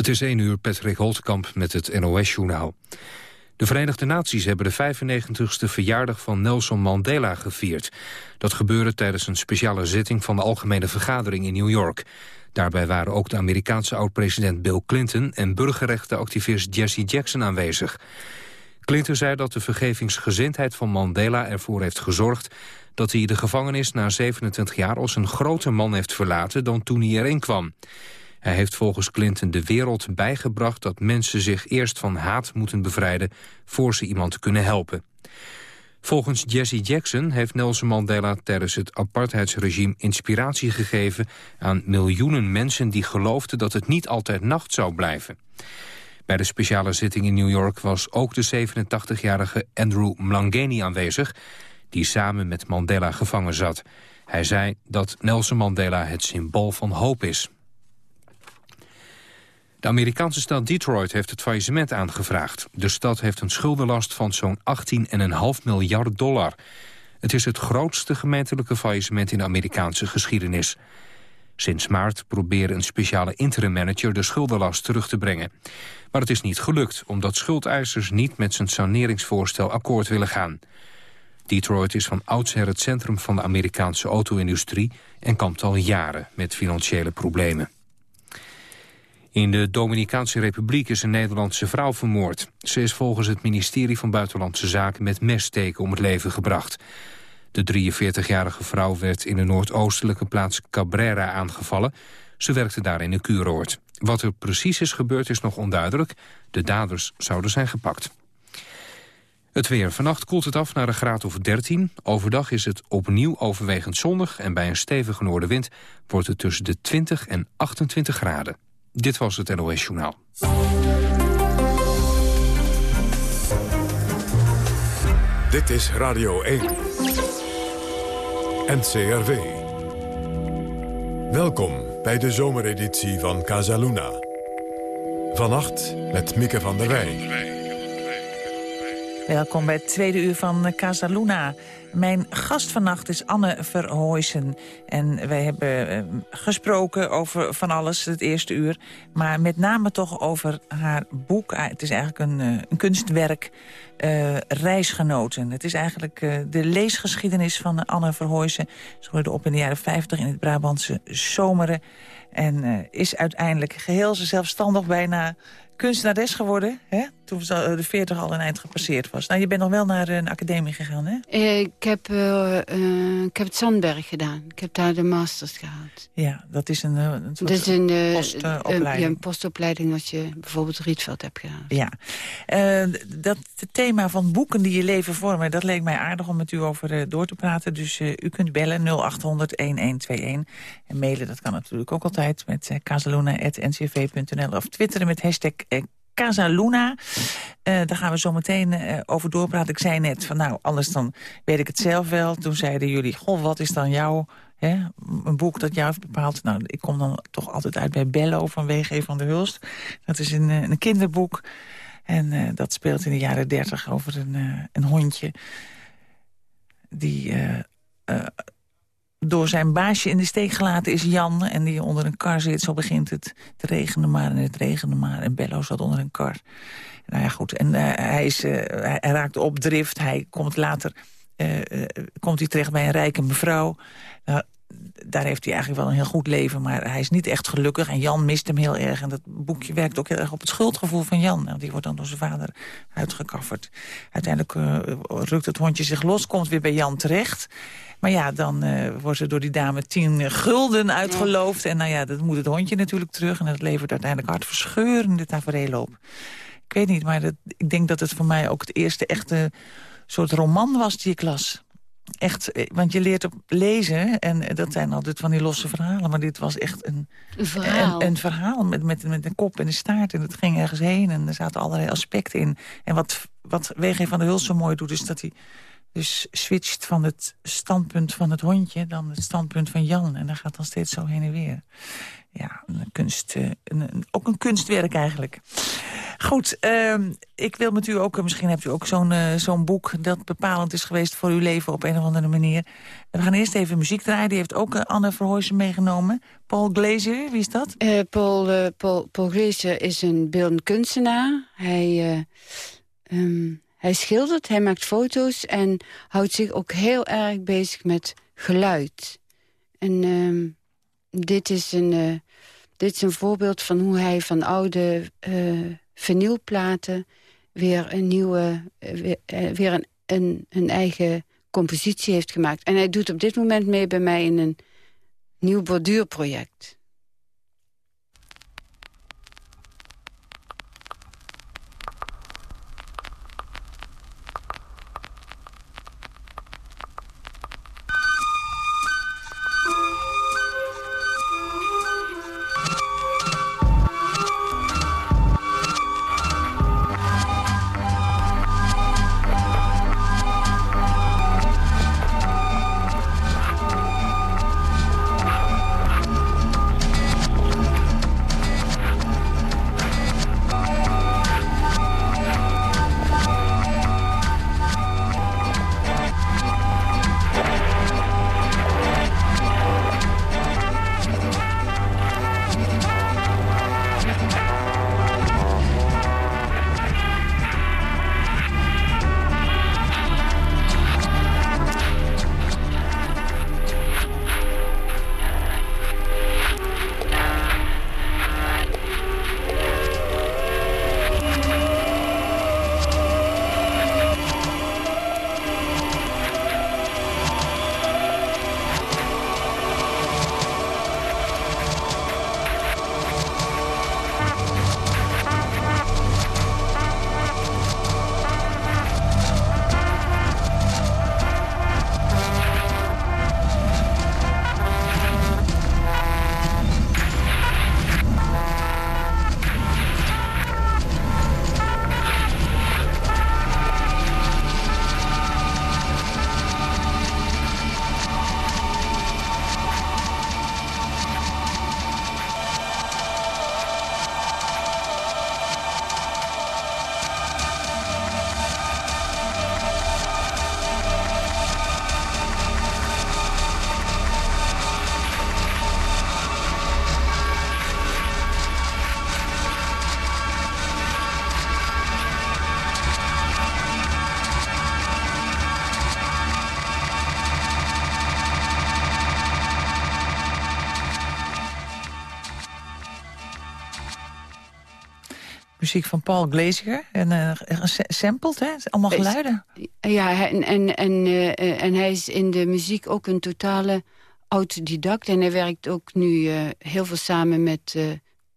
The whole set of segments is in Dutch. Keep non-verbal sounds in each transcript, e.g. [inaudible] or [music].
Het is 1 uur, Patrick Holtkamp met het NOS-journaal. De Verenigde Naties hebben de 95ste verjaardag van Nelson Mandela gevierd. Dat gebeurde tijdens een speciale zitting van de Algemene Vergadering in New York. Daarbij waren ook de Amerikaanse oud-president Bill Clinton... en burgerrechtenactivist Jesse Jackson aanwezig. Clinton zei dat de vergevingsgezindheid van Mandela ervoor heeft gezorgd... dat hij de gevangenis na 27 jaar als een groter man heeft verlaten... dan toen hij erin kwam. Hij heeft volgens Clinton de wereld bijgebracht dat mensen zich eerst van haat moeten bevrijden voor ze iemand kunnen helpen. Volgens Jesse Jackson heeft Nelson Mandela tijdens het apartheidsregime inspiratie gegeven aan miljoenen mensen die geloofden dat het niet altijd nacht zou blijven. Bij de speciale zitting in New York was ook de 87-jarige Andrew Mlangeni aanwezig, die samen met Mandela gevangen zat. Hij zei dat Nelson Mandela het symbool van hoop is. De Amerikaanse stad Detroit heeft het faillissement aangevraagd. De stad heeft een schuldenlast van zo'n 18,5 miljard dollar. Het is het grootste gemeentelijke faillissement in de Amerikaanse geschiedenis. Sinds maart proberen een speciale interim manager de schuldenlast terug te brengen. Maar het is niet gelukt, omdat schuldeisers niet met zijn saneringsvoorstel akkoord willen gaan. Detroit is van oudsher het centrum van de Amerikaanse auto-industrie... en kampt al jaren met financiële problemen. In de Dominicaanse Republiek is een Nederlandse vrouw vermoord. Ze is volgens het ministerie van Buitenlandse Zaken met messteken om het leven gebracht. De 43-jarige vrouw werd in de noordoostelijke plaats Cabrera aangevallen. Ze werkte daar in een kuuroord. Wat er precies is gebeurd is nog onduidelijk. De daders zouden zijn gepakt. Het weer. Vannacht koelt het af naar een graad of 13. Overdag is het opnieuw overwegend zonnig... en bij een stevige noordenwind wordt het tussen de 20 en 28 graden. Dit was het NOS Journaal. Dit is Radio 1. NCRV. Welkom bij de zomereditie van Casaluna. Vannacht met Mieke van der Wij. Welkom bij het tweede uur van Casaluna. Mijn gast vannacht is Anne Verhooysen. En wij hebben eh, gesproken over van alles het eerste uur. Maar met name toch over haar boek. Ah, het is eigenlijk een, eh, een kunstwerk, Reisgenoten. Het is eigenlijk de leesgeschiedenis van Anne Verhooysen. Ze groeide op in de jaren 50 in het Brabantse Zomeren. En is uiteindelijk geheel zelfstandig bijna kunstenares geworden, hè? Toen ze de 40 al een eind gepasseerd was. Nou, je bent nog wel naar een academie gegaan, hè? Ik heb, uh, uh, ik heb het Zandberg gedaan. Ik heb daar de masters gehaald. Ja, dat is een, een soort dat is een, postopleiding. ja, een postopleiding als je bijvoorbeeld Rietveld hebt gehaald. Ja. dat het thema van boeken die je leven vormen... dat leek mij aardig om met u over door te praten. Dus u kunt bellen 0800-1121. En mailen, dat kan natuurlijk ook altijd... met casaluna.ncv.nl of twitteren met hashtag Casa Luna. Uh, daar gaan we zo meteen uh, over doorpraten. Ik zei net van nou, anders dan weet ik het zelf wel. Toen zeiden jullie, goh, wat is dan jouw hè, een boek dat jou heeft bepaald? Nou, ik kom dan toch altijd uit bij Bello van W.G. van der Hulst. Dat is een, eh, een kinderboek. En dat speelt in de jaren dertig over een, een hondje... die door zijn baasje in de steek gelaten is Jan... en die onder een kar zit. Zo begint het te regenen maar en het regende maar. En Bello zat onder een kar. Nou ja, goed. En uh, hij, is, uh, hij raakt op drift. Hij komt later uh, komt hij terecht bij een rijke mevrouw. Nou, daar heeft hij eigenlijk wel een heel goed leven, maar hij is niet echt gelukkig. En Jan mist hem heel erg. En dat boekje werkt ook heel erg op het schuldgevoel van Jan. Nou, die wordt dan door zijn vader uitgekafferd. Uiteindelijk rukt het hondje zich los, komt weer bij Jan terecht. Maar ja, dan uh, wordt er door die dame tien gulden uitgeloofd. En nou ja, dat moet het hondje natuurlijk terug. En dat levert uiteindelijk hartverscheurende tafereel op. Ik weet niet, maar dat, ik denk dat het voor mij ook het eerste echte soort roman was die ik las. Echt, eh, want je leert op lezen en dat zijn altijd van die losse verhalen. Maar dit was echt een, een verhaal, een, een verhaal met, met, met een kop en een staart. En het ging ergens heen en er zaten allerlei aspecten in. En wat, wat W.G. van der Hulst zo mooi doet, is dat hij dus switcht van het standpunt van het hondje... dan het standpunt van Jan. En dan gaat dan steeds zo heen en weer. Ja, een kunst, eh, een, ook een kunstwerk eigenlijk. Goed, ehm, ik wil met u ook, misschien hebt u ook zo'n uh, zo'n boek... dat bepalend is geweest voor uw leven op een of andere manier. We gaan eerst even muziek draaien. Die heeft ook Anne Verhooysen meegenomen. Paul Glazer, wie is dat? Paul, Paul, Paul is een beeldend kunstenaar. Hij, um, hij schildert, hij maakt foto's... en houdt zich ook heel erg bezig met geluid. En um, dit is een dit is een voorbeeld van hoe hij van oude uh, vinylplaten... weer een nieuwe, uh, weer, weer een, een, een, eigen compositie heeft gemaakt. En hij doet op dit moment mee bij mij in een nieuw borduurproject. Muziek van Paul Glazier. En uh, sampled, hè? Allemaal geluiden. Ja, en, en, en, uh, en hij is in de muziek ook een totale autodidact. En hij werkt ook nu uh, heel veel samen met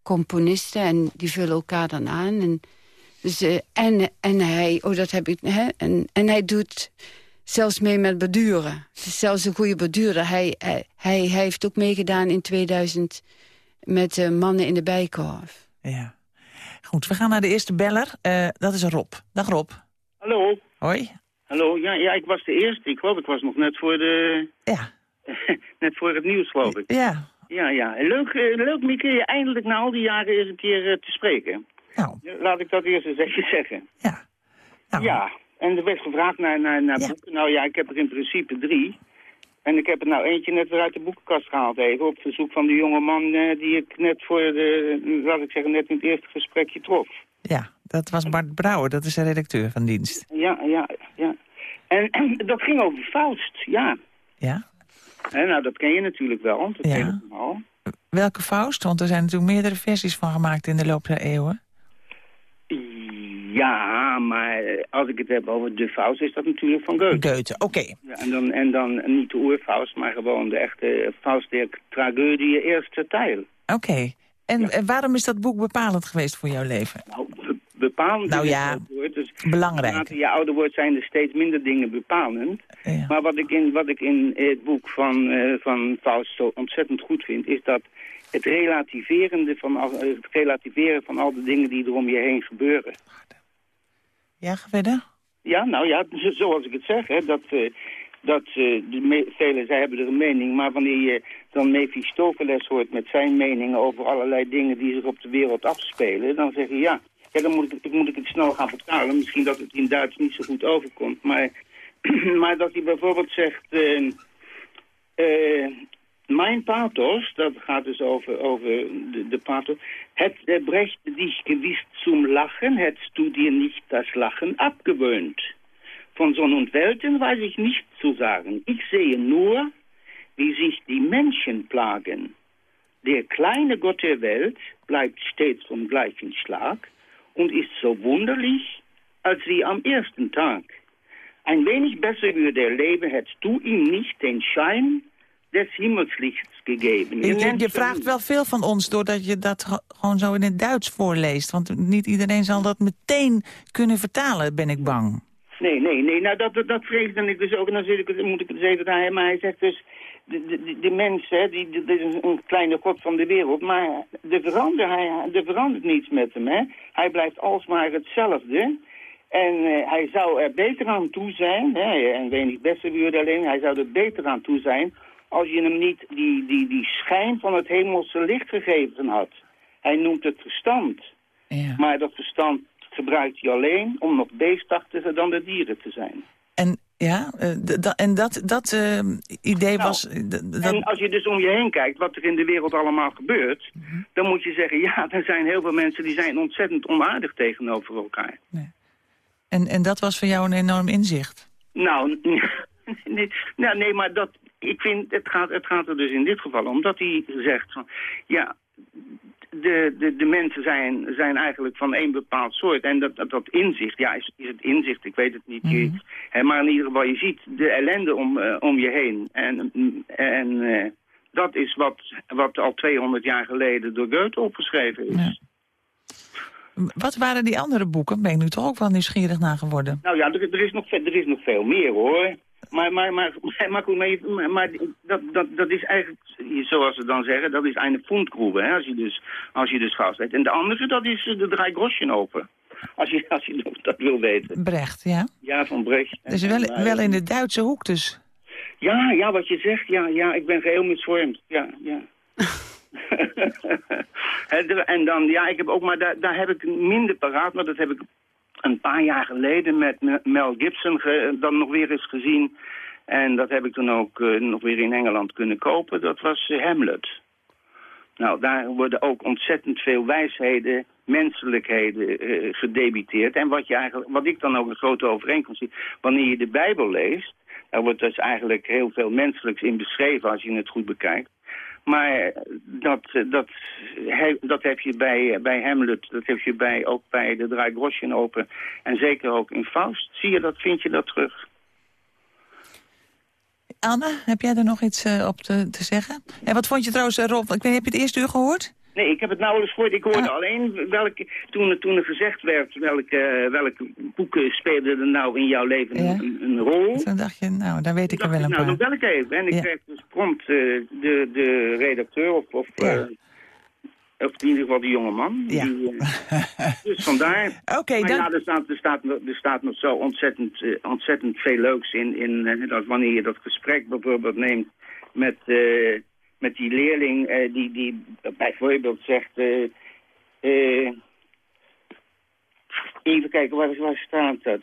componisten. En die vullen elkaar dan aan. En, dus, en, en hij, oh dat heb ik, hè? En, en hij doet zelfs mee met. Het is zelfs een goede borduurder. Hij, hij, hij heeft ook meegedaan in 2000 met Mannen in de Bijkorf. Ja. Goed, we gaan naar de eerste beller. Uh, dat is Rob. Dag Rob. Hallo. Hoi. Hallo, ja, ja, ik was de eerste. Ik geloof, ik was nog net voor de... Ja. [laughs] net voor het nieuws, geloof ik. Ja. Ja, ja. Leuk, uh, leuk Mieke, je eindelijk na al die jaren eens een keer uh, te spreken. Nou. Laat ik dat eerst eens even zeggen. Ja. Nou. Ja, en er werd gevraagd naar, naar, naar Ja. boeken. Nou ja, ik heb er in principe drie. En ik heb er nou eentje net weer uit de boekenkast gehaald even. Op verzoek van de jonge man eh, die ik net voor de, laat ik zeggen, net in het eerste gesprekje trof. Ja, dat was Bart Brouwer. Dat is de redacteur van dienst. Ja, ja, ja. En, en [clears throat] dat ging over Faust, ja. Ja? En nou, dat ken je natuurlijk wel, dat Ja. hele verhaal. Welke Faust? Want er zijn natuurlijk meerdere versies van gemaakt in de loop der eeuwen. Ja, maar als ik het heb over de Faust, is dat natuurlijk van Goethe. Goethe, oké. Ja, en, dan, en dan niet de oerfaust, maar gewoon de echte Faust der tragödie, eerste tijl. Oké. En eh, waarom is dat boek bepalend geweest voor jouw leven? Nou, be- bepalend Nou ja, woord. Dus Belangrijk. naarmate je ouder wordt zijn er steeds minder dingen bepalend. Ja. Maar wat ik in, wat ik in het boek van, eh, van Faust zo ontzettend goed vind, is dat het relativerende van al, het relativeren van al de dingen die er om je heen gebeuren. Ja, verder? Ja, nou ja, zo- zoals ik het zeg, hè, dat, eh, dat eh, de velen, zij hebben er een mening, maar wanneer je dan Mephistopheles hoort met zijn meningen over allerlei dingen die zich op de wereld afspelen, dan zeg je ja, Ja, dan moet ik, moet ik het snel gaan vertalen. Misschien dat het in Duits niet zo goed overkomt. Maar, [clears throat] maar dat hij bijvoorbeeld zegt... Uh, mijn pathos, dat gaat dus over, over de, pathos... Het brengt dich gewiss zum Lachen, hättest du dir nicht das Lachen abgewöhnt. Von Sonn und Welten weiß ich nicht zu sagen. Ich sehe nur, wie sich die Menschen plagen. Der kleine Gott der Welt bleibt stets vom gleichen Schlag und ist so wunderlich, als wie am ersten Tag. Ein wenig besser würde er leben, hättest du ihm nicht den Schein des Himmelslichts gegeven. Je, vraagt wel veel van ons doordat je dat gewoon zo in het Duits voorleest. Want niet iedereen zal dat meteen kunnen vertalen, ben ik bang. Nee, nee, nee. Nou, dat, dat, dat vreesde ik dus ook. En dan moet ik het even hij, maar hij zegt dus... De, de, de mensen, die, dit is een kleine god van de wereld, maar er verandert, hij, er verandert niets met hem. Hè? Hij blijft alsmaar hetzelfde. En uh, hij zou er beter aan toe zijn, hè? en weet niet beste alleen, hij zou er beter aan toe zijn als je hem niet die, die, die schijn van het hemelse licht gegeven had. Hij noemt het verstand. Ja. Maar dat verstand gebruikt hij alleen om nog beestachtiger dan de dieren te zijn. En ja, uh, en dat, dat uh, idee nou, was... En als je dus om je heen kijkt wat er in de wereld allemaal gebeurt... Mm -hmm. dan moet je zeggen, ja, er zijn heel veel mensen die zijn ontzettend onaardig tegenover elkaar. Nee. En, en dat was voor jou een enorm inzicht? Nou, [laughs] nee, nou, nee maar dat, ik vind, het gaat, het gaat er dus in dit geval om dat hij zegt van, ja, de, de, de mensen zijn, zijn eigenlijk van één bepaald soort. En dat, dat, dat inzicht, ja, is, is het inzicht, ik weet het niet. Mm -hmm. je, maar in ieder geval, je ziet de ellende om, uh, om je heen. En, en uh, dat is wat, wat al 200 jaar geleden door Goethe opgeschreven is. Ja. Wat waren die andere boeken? Ben ik nu toch ook wel nieuwsgierig naar geworden? Nou ja, er, er, is, nog, er is nog veel meer hoor. Maar, maar, maar, maar, goed, maar, maar dat, dat, dat is eigenlijk, zoals ze dan zeggen, dat is een fundgroeve, hè, als je dus, als je dus gas hebt. En de andere, dat is de draai Groschen open. Als je, als je dat wil weten. Brecht, ja? Ja, van Brecht. Dus wel, wel in de Duitse hoek dus? Ja, ja, wat je zegt, ja, ja, ik ben geheel misvormd. Ja, ja. [laughs] [laughs] en dan, ja, ik heb ook, maar daar, daar heb ik minder paraat, maar dat heb ik een paar jaar geleden met Mel Gibson dan nog weer eens gezien. En dat heb ik toen ook uh, nog weer in Engeland kunnen kopen. Dat was uh, Hamlet. Nou, daar worden ook ontzettend veel wijsheden, menselijkheden uh, gedebiteerd. En wat, je eigenlijk, wat ik dan ook een grote overeenkomst zie, wanneer je de Bijbel leest... daar wordt dus eigenlijk heel veel menselijks in beschreven als je het goed bekijkt. Maar dat, dat, dat heb je bij, bij Hamlet, dat heb je bij, ook bij de Draai Groschen Open. En zeker ook in Faust. Zie je dat, vind je dat terug? Anne, heb jij er nog iets uh, op te, te, zeggen? En wat vond je trouwens, Rob, ik weet, heb je het eerste uur gehoord? Nee, ik heb het nauwelijks gehoord. Ik hoorde ah. alleen welke, toen, toen er gezegd werd welke, welke boeken speelden er nou in jouw leven ja. een, een, rol. Toen dacht je, nou, dan weet ik er wel een nou, paar. Nou, dan bel ik even. En ik ja. kreeg dus prompt uh, de, de redacteur of, of, ja. uh, of in ieder geval de jonge man. Ja. Die, [laughs] dus vandaar. Oké, okay, dan... ja, er staat, er, staat, er staat nog zo ontzettend, ontzettend veel leuks in. in dat wanneer je dat gesprek bijvoorbeeld neemt met met die leerling uh, die, die bijvoorbeeld zegt... Uh, uh, even kijken, waar, waar staat dat?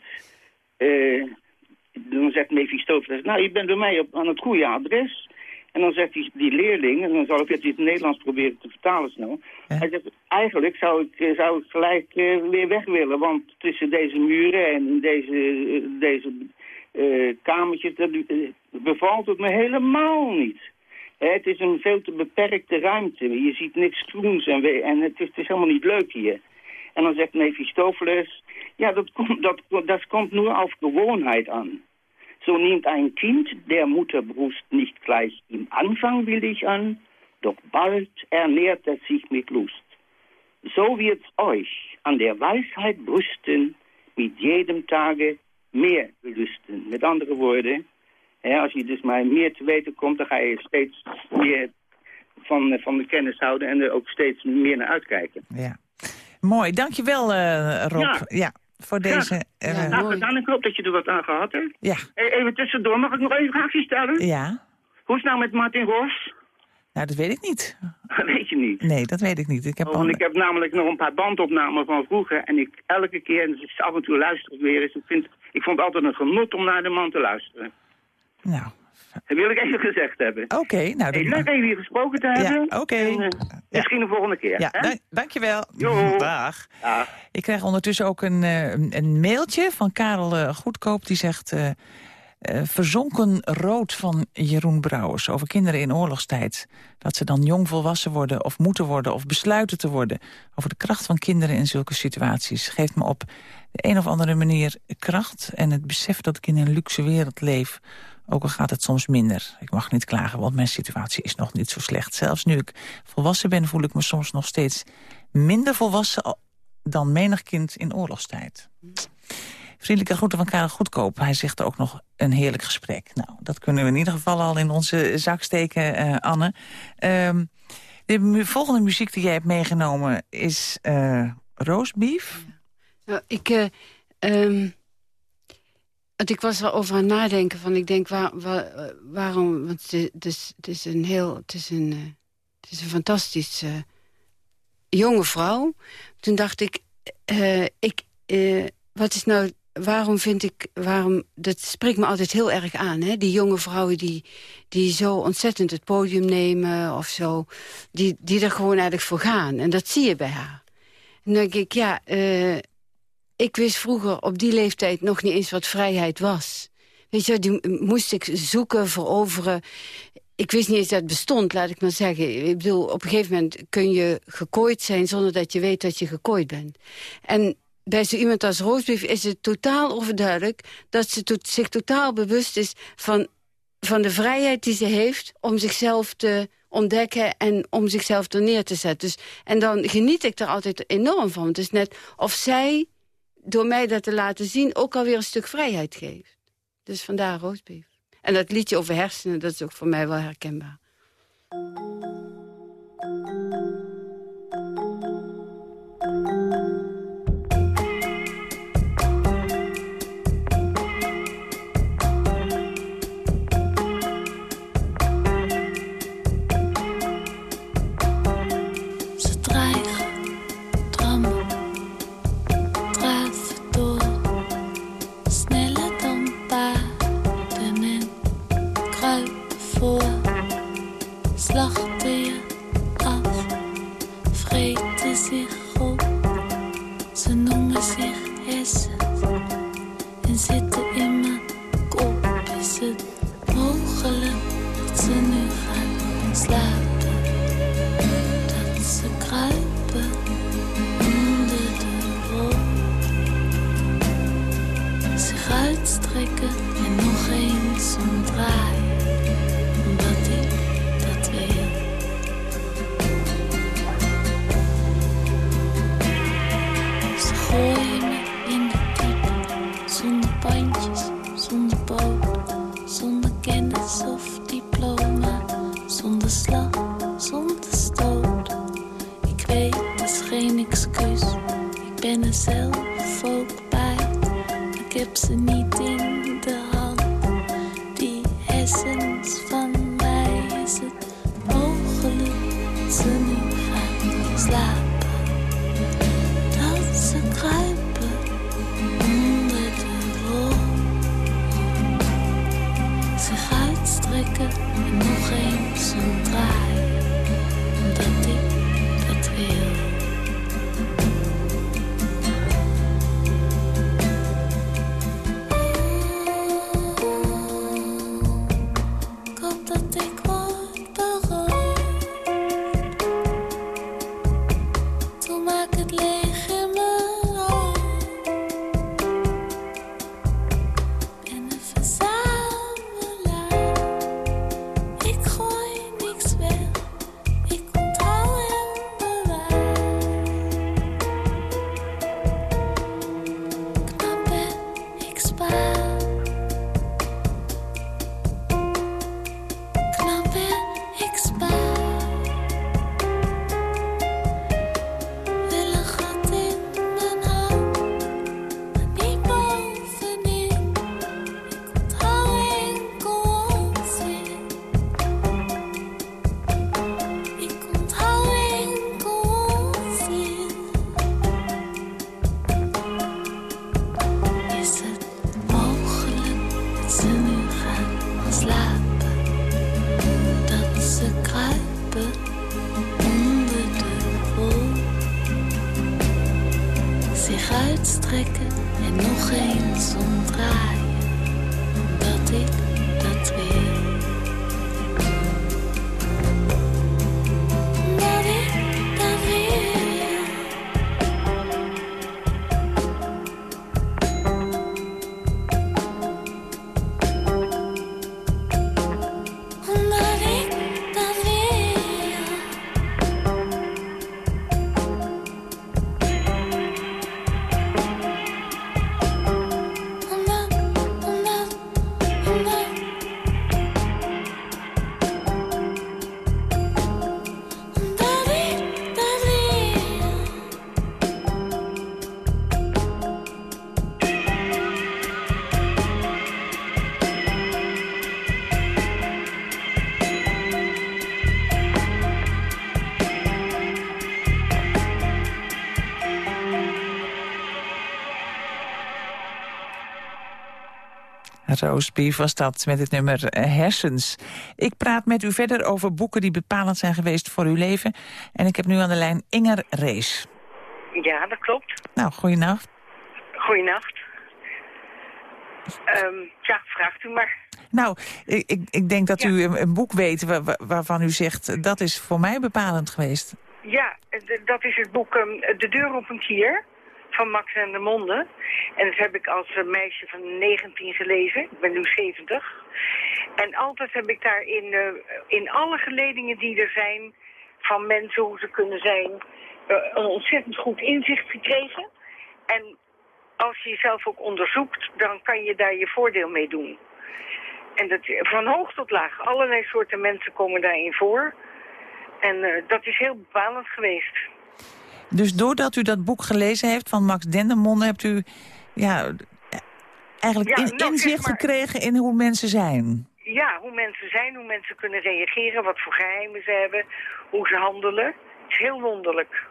dan zegt Mephistopheles, nou, je bent bij mij op, aan het goede adres. En dan zegt die, die leerling, en dan zal ik het in het Nederlands proberen te vertalen snel. Hij zegt, eigenlijk zou ik, zou ik gelijk weer weg willen, want tussen deze muren en deze, deze kamertjes, dat, bevalt het me helemaal niet. Het is een veel te beperkte ruimte. Je ziet niks groens en, en het, is, het, is, helemaal niet leuk hier. En dan zegt Mephistopheles, ja, dat, komt, dat, dat komt nur auf Gewohnheit an. So nimmt ein Kind der Mutterbrust nicht gleich im Anfang willig an, doch bald ernährt er sich mit Lust. So wird's euch an der Weisheit brüsten, mit jedem Tage mehr gelüsten. Met andere woorden, ja, als je dus maar meer te weten komt, dan ga je steeds meer van, van de kennis houden en er ook steeds meer naar uitkijken. Ja. Mooi, dankjewel uh, Rob. Ja. ja. Voor deze... Uh, ja, nou, dan, ik hoop dat je er wat aan gehad hebt. Ja. Even tussendoor, mag ik nog even een vraagje stellen? Ja. Hoe is het nou met Martin Ros? Nou, dat weet ik niet. Dat weet je niet. Nee, dat weet ik niet. Ik heb, Oh, want ik heb namelijk nog een paar bandopnamen van vroeger. En ik elke keer, en dus af en toe luister ik weer eens. Ik, vind, ik vond het altijd een genot om naar de man te luisteren. Nou, Dat wil ik even gezegd hebben. oké. nou, Hey, leuk even hier gesproken te hebben. Ja, oké. En, eh, Misschien de volgende keer. Ja, hè? dankjewel. Jo. Dag. Ja. Ik krijg ondertussen ook een, eh, een- mailtje van Karel eh, Goedkoop. Die zegt... eh, eh, verzonken rood van Jeroen Brouwers over kinderen in oorlogstijd. Dat ze dan jong volwassen worden of moeten worden of besluiten te worden. Over de kracht van kinderen in zulke situaties. Geeft me op de een of andere manier kracht en het besef dat ik in een luxe wereld leef. Ook al gaat het soms minder. Ik mag niet klagen, want mijn situatie is nog niet zo slecht. Zelfs nu ik volwassen ben, voel ik me soms nog steeds minder volwassen dan menig kind in oorlogstijd. Vriendelijke groeten van Karel Goedkoop. Hij zegt ook nog een heerlijk gesprek. Nou, dat kunnen we in ieder geval al in onze zak steken, eh, Anne. Ehm, de volgende muziek die jij hebt meegenomen is eh roastbeef. Nou, ik, eh, ehm, want ik was erover aan het nadenken. Van, ik denk, eh, waarom... Want het is, het is- een heel... Het is een, eh, het is een fantastische jonge vrouw. Toen dacht ik... eh, ik wat is nou... Waarom vind ik... Waarom, dat spreekt me altijd heel erg aan. Hè? Die jonge vrouwen die, die zo ontzettend het podium nemen of zo. Die, die er gewoon eigenlijk voor gaan. En dat zie je bij haar. En dan denk ik, ja... ik wist vroeger op die leeftijd nog niet eens wat vrijheid was. Weet je, die moest ik zoeken, veroveren. Ik wist niet eens dat het bestond, laat ik maar zeggen. Ik bedoel, op een gegeven moment kun je gekooid zijn... zonder dat je weet dat je gekooid bent. En bij zo iemand als Roosbeef is het totaal overduidelijk... dat ze zich totaal bewust is van, van de vrijheid die ze heeft... om zichzelf te ontdekken en om zichzelf er neer te zetten. Dus, en dan geniet ik er altijd enorm van. Het is net of zij door mij dat te laten zien ook alweer een stuk vrijheid geeft. Dus vandaar roosbeef. En dat liedje over hersenen, dat is ook voor mij wel herkenbaar. Roosbief was dat met het nummer eh, Hersens. Ik praat met u verder over boeken die bepalend zijn geweest voor uw leven. En ik heb nu aan de lijn Inger Rees. Ja, dat klopt. Nou, goeienacht. Goeienacht. Ehm ja, vraagt u maar. Nou, ik, ik, ik denk dat Ja. u een, boek weet wa- wa- waarvan u zegt... dat is voor mij bepalend geweest. Ja, dat is het boek ehm, De deur op een kier van Max en de Monde. En dat heb ik als eh, meisje van 19 gelezen. Ik ben nu 70. En altijd heb ik daar in, eh, in alle geledingen die er zijn... van mensen, hoe ze kunnen zijn... eh, een ontzettend goed inzicht gekregen. En als je jezelf ook onderzoekt, dan kan je daar je voordeel mee doen. En dat, van hoog tot laag, allerlei soorten mensen komen daarin voor. En dat is heel bepalend geweest. Dus doordat u dat boek gelezen heeft van Max Dendermonde... hebt u ja, eigenlijk Ja, in- nou, inzicht maar- gekregen in hoe mensen zijn. Ja, hoe mensen zijn, hoe mensen kunnen reageren, wat voor geheimen ze hebben, hoe ze handelen. Het is heel wonderlijk.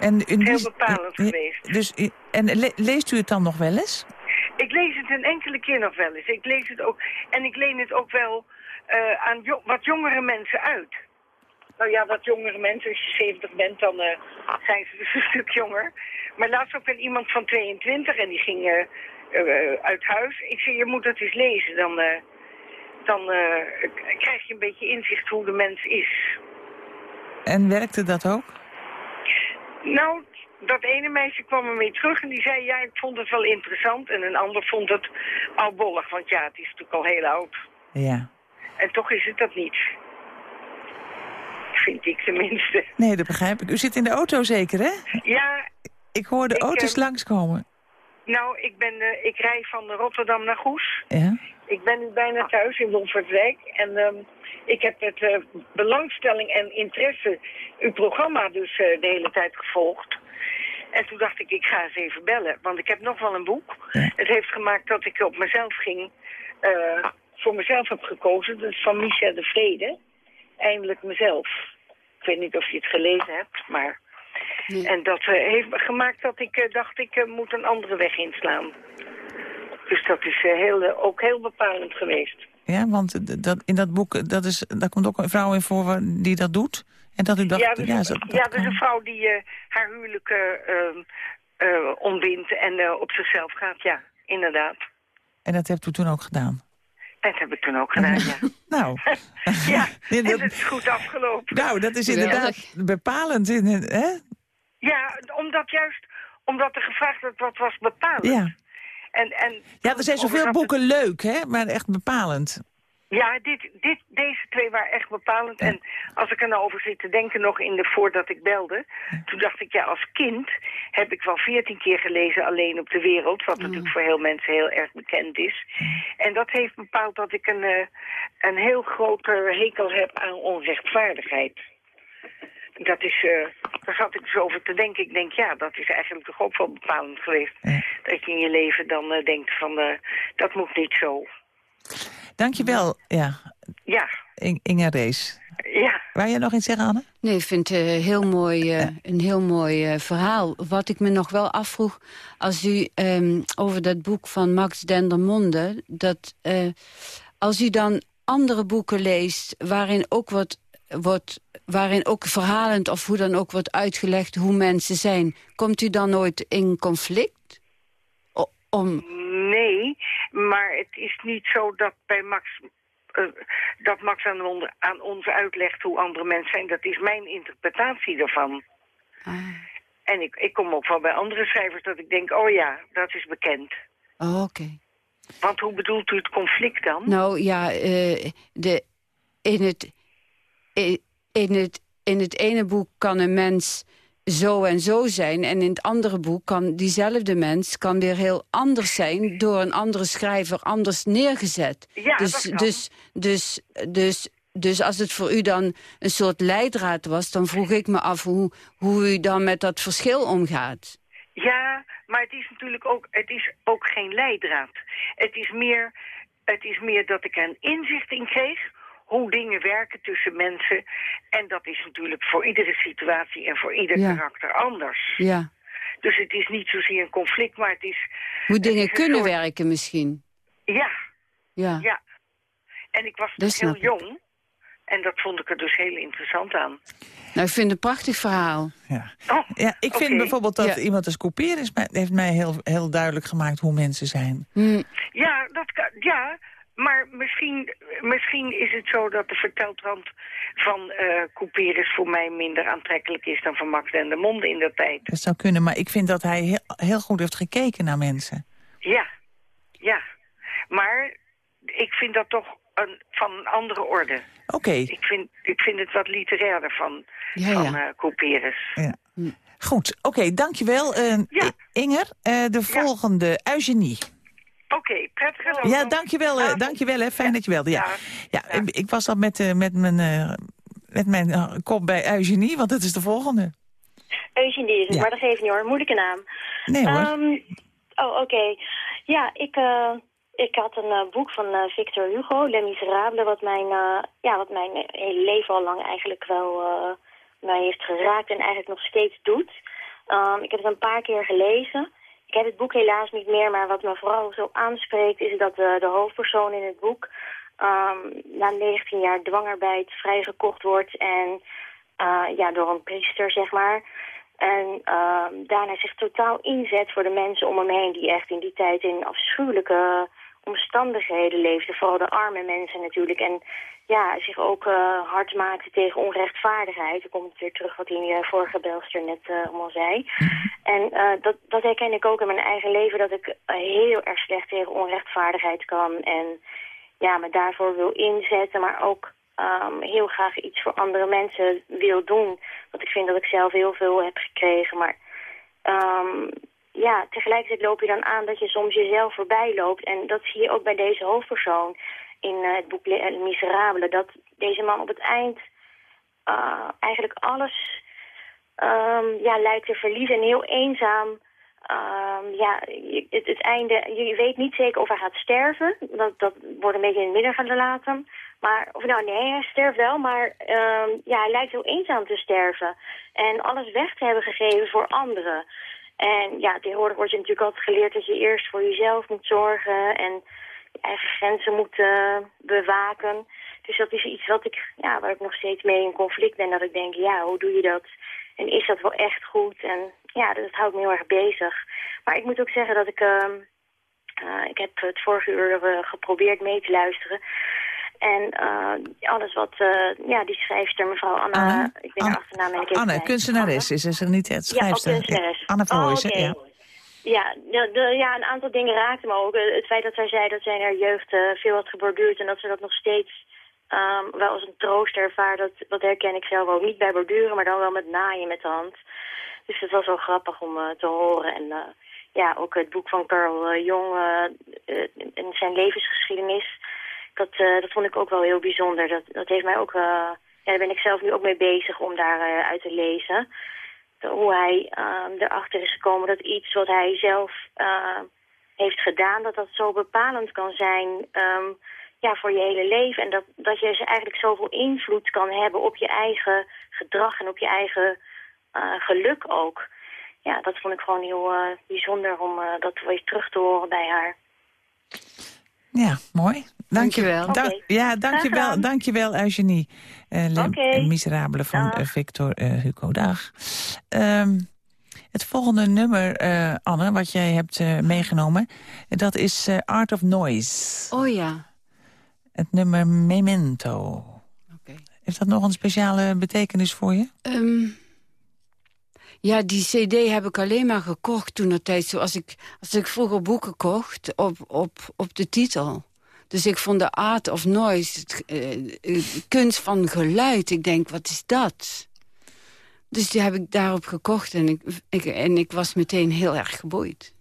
En, en Heel bepalend geweest. Dus, en le- leest u het dan nog wel eens? Ik lees het een enkele keer nog wel eens. Ik lees het ook, en ik leen het ook wel eh, aan jo- wat jongere mensen uit. Nou ja, wat jongere mensen, als je 70 bent, dan eh, zijn ze [laughs] dus een stuk jonger. Maar laatst ook een iemand van 22 en die ging eh, eh, uit huis. Ik zei, je moet het eens lezen, dan, dan krijg je een beetje inzicht hoe de mens is. En werkte dat ook? Nou, dat ene meisje kwam ermee terug en die zei, ja, ik vond het wel interessant. En een ander vond het oudbollig, want ja, het is natuurlijk al heel oud. Ja. En toch is het dat niet. Vind ik tenminste. Nee, dat begrijp ik. U zit in de auto zeker, hè? Ja, Ik hoor de Ik, auto's eh, langskomen. nou, ik, ben, eh, ik rij van Rotterdam naar Goes. Ja? Ik ben nu bijna thuis in Lomverwijk. En ehm, ik heb met eh, belangstelling en interesse uw programma dus de hele tijd gevolgd. En toen dacht ik, ik ga eens even bellen. Want ik heb nog wel een boek. Ja. Het heeft gemaakt dat ik op mezelf ging. voor mezelf heb gekozen. Dat is van Micha de Vrede. Eindelijk mezelf. Ik weet niet of je het gelezen hebt, maar... Nee. En dat eh, heeft me gemaakt dat ik eh, dacht, ik eh, moet een andere weg inslaan. Dus dat is heel, ook heel bepalend geweest. Ja, want dat, in dat boek, dat is, daar komt ook een vrouw in voor die dat doet. En dat u dacht, ja, dus, ja, dat ja, dus een vrouw die haar huwelijk eh, ehm, eh, ontbindt en op zichzelf gaat, ja, inderdaad. En dat hebt u toen ook gedaan. Dat heb ik toen ook gedaan, ja. [laughs] Nou, [laughs] ja, [laughs] en dat- het is goed afgelopen. nou, dat is inderdaad bepalend. In, het- hè? Ja, omdat juist, omdat er gevraagd werd wat was bepalend. Ja. En, en ja, er zijn zoveel boeken leuk, hè? maar echt bepalend. Ja, dit, dit, deze twee waren echt bepalend. En als ik er nou over zit te denken nog in de, voordat ik belde... toen dacht ik, ja, als kind heb ik wel veertien keer gelezen Alleen op de Wereld... wat natuurlijk voor heel mensen heel erg bekend is. En dat heeft bepaald dat ik een, eh, een heel grote hekel heb aan onrechtvaardigheid. Dat is, eh, daar zat ik dus over te denken. Ik denk, ja, dat is eigenlijk toch ook wel bepalend geweest. Ja. Dat je in je leven dan eh, denkt van, eh, dat moet niet zo. Dankjewel, ja, Ja, In- Inge Rees. ja. Waar jij nog iets zeggen, Anne? Nee, ik vind het eh, heel mooi, eh, een heel mooi eh, verhaal. Wat ik me nog wel afvroeg, als u ehm, over dat boek van Max Dendermonde... dat eh, als u dan andere boeken leest waarin ook wat wordt, waarin ook verhalend of hoe dan ook wordt uitgelegd hoe mensen zijn. Komt u dan nooit in conflict? Om, Nee, maar het is niet zo dat bij Max... eh, dat Max aan, on- aan ons uitlegt hoe andere mensen zijn. Dat is mijn interpretatie daarvan. ah, En ik, ik kom ook wel bij andere schrijvers dat ik denk... oh ja, dat is bekend. oh, oké. Want hoe bedoelt u het conflict dan? Nou ja, eh, de, in, het, in, het, in het ene boek kan een mens zo en zo zijn... en in het andere boek kan diezelfde mens kan weer heel anders zijn... door een andere schrijver anders neergezet. Ja, dus, dat kan. dus, dus, dus, dus als het voor u dan een soort leidraad was... dan vroeg ik me af hoe, hoe u dan met dat verschil omgaat. Ja, maar het is natuurlijk ook, het is ook geen leidraad. Het is, meer, het is meer dat ik er een inzicht in kreeg hoe dingen werken tussen mensen. En dat is natuurlijk voor iedere situatie en voor ieder Ja. karakter anders. Ja. Dus het is niet zozeer een conflict, maar het is... Hoe is dingen kunnen soort- werken misschien. Ja, Ja. ja. En ik was dus heel jong. En dat vond ik er dus heel interessant aan. Nou, ik vind het een prachtig verhaal. Ja. Oh, Ja, ik vind bijvoorbeeld dat Ja. iemand als Couper is, mij- heeft mij heel, heel duidelijk gemaakt hoe mensen zijn. Hm. Ja, dat kan, ja, maar misschien, misschien is het zo dat de verteltrand van eh Couperus voor mij minder aantrekkelijk is dan van Max en de Monde in dat tijd. Dat zou kunnen, maar ik vind dat hij heel, heel goed heeft gekeken naar mensen. Ja, ja. Maar ik vind dat toch een, van een andere orde. Oké, Ik vind, ik vind het wat literairder van, Ja, van ja. eh, Couperus. ja. goed. Oké, dankjewel. eh, Ja. Inger, de volgende, Eugenie. Oké, prettige dag. Ja, dankjewel, eh, dankjewel hè. fijn dat je belde. Ja, Ja. ja, ik- ik was al met, eh, met mijn, eh, met mijn eh, kop bij Eugenie, want het is de volgende. Eugenie is het, maar dat geeft niet hoor. Moeilijke naam. Nee hoor. Ehm, oh, oké. Ja, ik, eh, ik had een eh, boek van eh, Victor Hugo, Les Miserables, wat mijn, eh, ja, wat mijn hele leven al lang eigenlijk wel eh, mij heeft geraakt en eigenlijk nog steeds doet. Ehm, ik heb het een paar keer gelezen. Ik heb het boek helaas niet meer, maar wat me vooral zo aanspreekt is dat de, de hoofdpersoon in het boek ehm, na 19 jaar dwangarbeid vrijgekocht wordt en eh, ja, door een priester, zeg maar. En ehm, daarna zich totaal inzet voor de mensen om hem heen... die echt in die tijd in afschuwelijke omstandigheden leefden. Vooral de arme mensen natuurlijk. En ja, zich ook eh, hard maakte tegen onrechtvaardigheid. Dan komt het weer terug wat die vorige belster net eh, allemaal zei. En eh, dat, dat herken ik ook in mijn eigen leven... dat ik heel erg slecht tegen onrechtvaardigheid kan. En ja, me daarvoor wil inzetten, maar ook ehm, heel graag iets voor andere mensen wil doen. Want ik vind dat ik zelf heel veel heb gekregen, maar ehm, ja, tegelijkertijd loop je dan aan dat je soms jezelf voorbij loopt. En dat zie je ook bij deze hoofdpersoon in eh, het boek Les Miserables. Dat deze man op het eind eh, eigenlijk alles ehm, ja, lijkt te verliezen en heel eenzaam. Ehm, ja, het, het je weet niet zeker of hij gaat sterven. Dat, dat wordt een beetje in het midden gelaten. Maar, of nou nee, hij sterft wel, maar ehm, ja, hij lijkt heel eenzaam te sterven. En alles weg te hebben gegeven voor anderen. En ja, tegenwoordig wordt je natuurlijk altijd geleerd dat je eerst voor jezelf moet zorgen en je eigen grenzen moet eh, bewaken. Dus dat is iets wat ik, ja, waar ik nog steeds mee in conflict ben. Dat ik denk, ja, hoe doe je dat? En is dat wel echt goed? En ja, dat houdt me heel erg bezig. Maar ik moet ook zeggen dat ik... ehm, eh, ik heb het vorige uur eh, geprobeerd mee te luisteren. En eh, alles wat... eh, ja, die schrijfster, mevrouw Anna... Anne? ik ben Anne- haar achternaam en ik Anne, kunstenares is ze niet het Ja, ook schrijfster. kunstenares. Anne Oh, Verhooysen, oké. ja. Ja, de, de- ja, een aantal dingen raakten me ook. Het feit dat zij zei dat zij in haar jeugd eh, veel had geborduurd... en dat ze dat nog steeds ehm, wel als een troost ervaart... Dat, dat herken ik zelf ook. Niet bij borduren, maar dan wel met naaien met de hand. Dus het was wel grappig om te horen. En ja, ook het boek van Carl Jong en zijn levensgeschiedenis... Dat, eh, dat vond ik ook wel heel bijzonder. Dat, dat heeft mij ook... eh, ja, daar ben ik zelf nu ook mee bezig om daar eh, uit te lezen hoe hij ehm, erachter is gekomen dat iets wat hij zelf eh, heeft gedaan, dat dat zo bepalend kan zijn ehm, ja, voor je hele leven. En dat, dat je eigenlijk zoveel invloed kan hebben op je eigen gedrag en op je eigen geluk ook. Ja, dat vond ik gewoon heel bijzonder om dat weer terug te horen bij haar. Ja, mooi. Dank je, Dankjewel. dank- Oké. ja, dankjewel, dankjewel Eugenie. Lem- Oké. eh, Miserabele van eh, Victor eh, Hugo. Dag. Ehm, het volgende nummer, eh, Anne, wat jij hebt meegenomen... dat is Art of Noise. Oh ja. Het nummer Memento. Oké. Heeft dat nog een speciale betekenis voor je? Ehm, ja, die cd heb ik alleen maar gekocht toen dat tijd. Zoals ik, als ik vroeger boeken kocht op, op, op de titel. Dus ik vond de art of noise, het, eh, eh, kunst van geluid. Ik denk, wat is dat? Dus die heb ik daarop gekocht en ik, ik, en ik was meteen heel erg geboeid.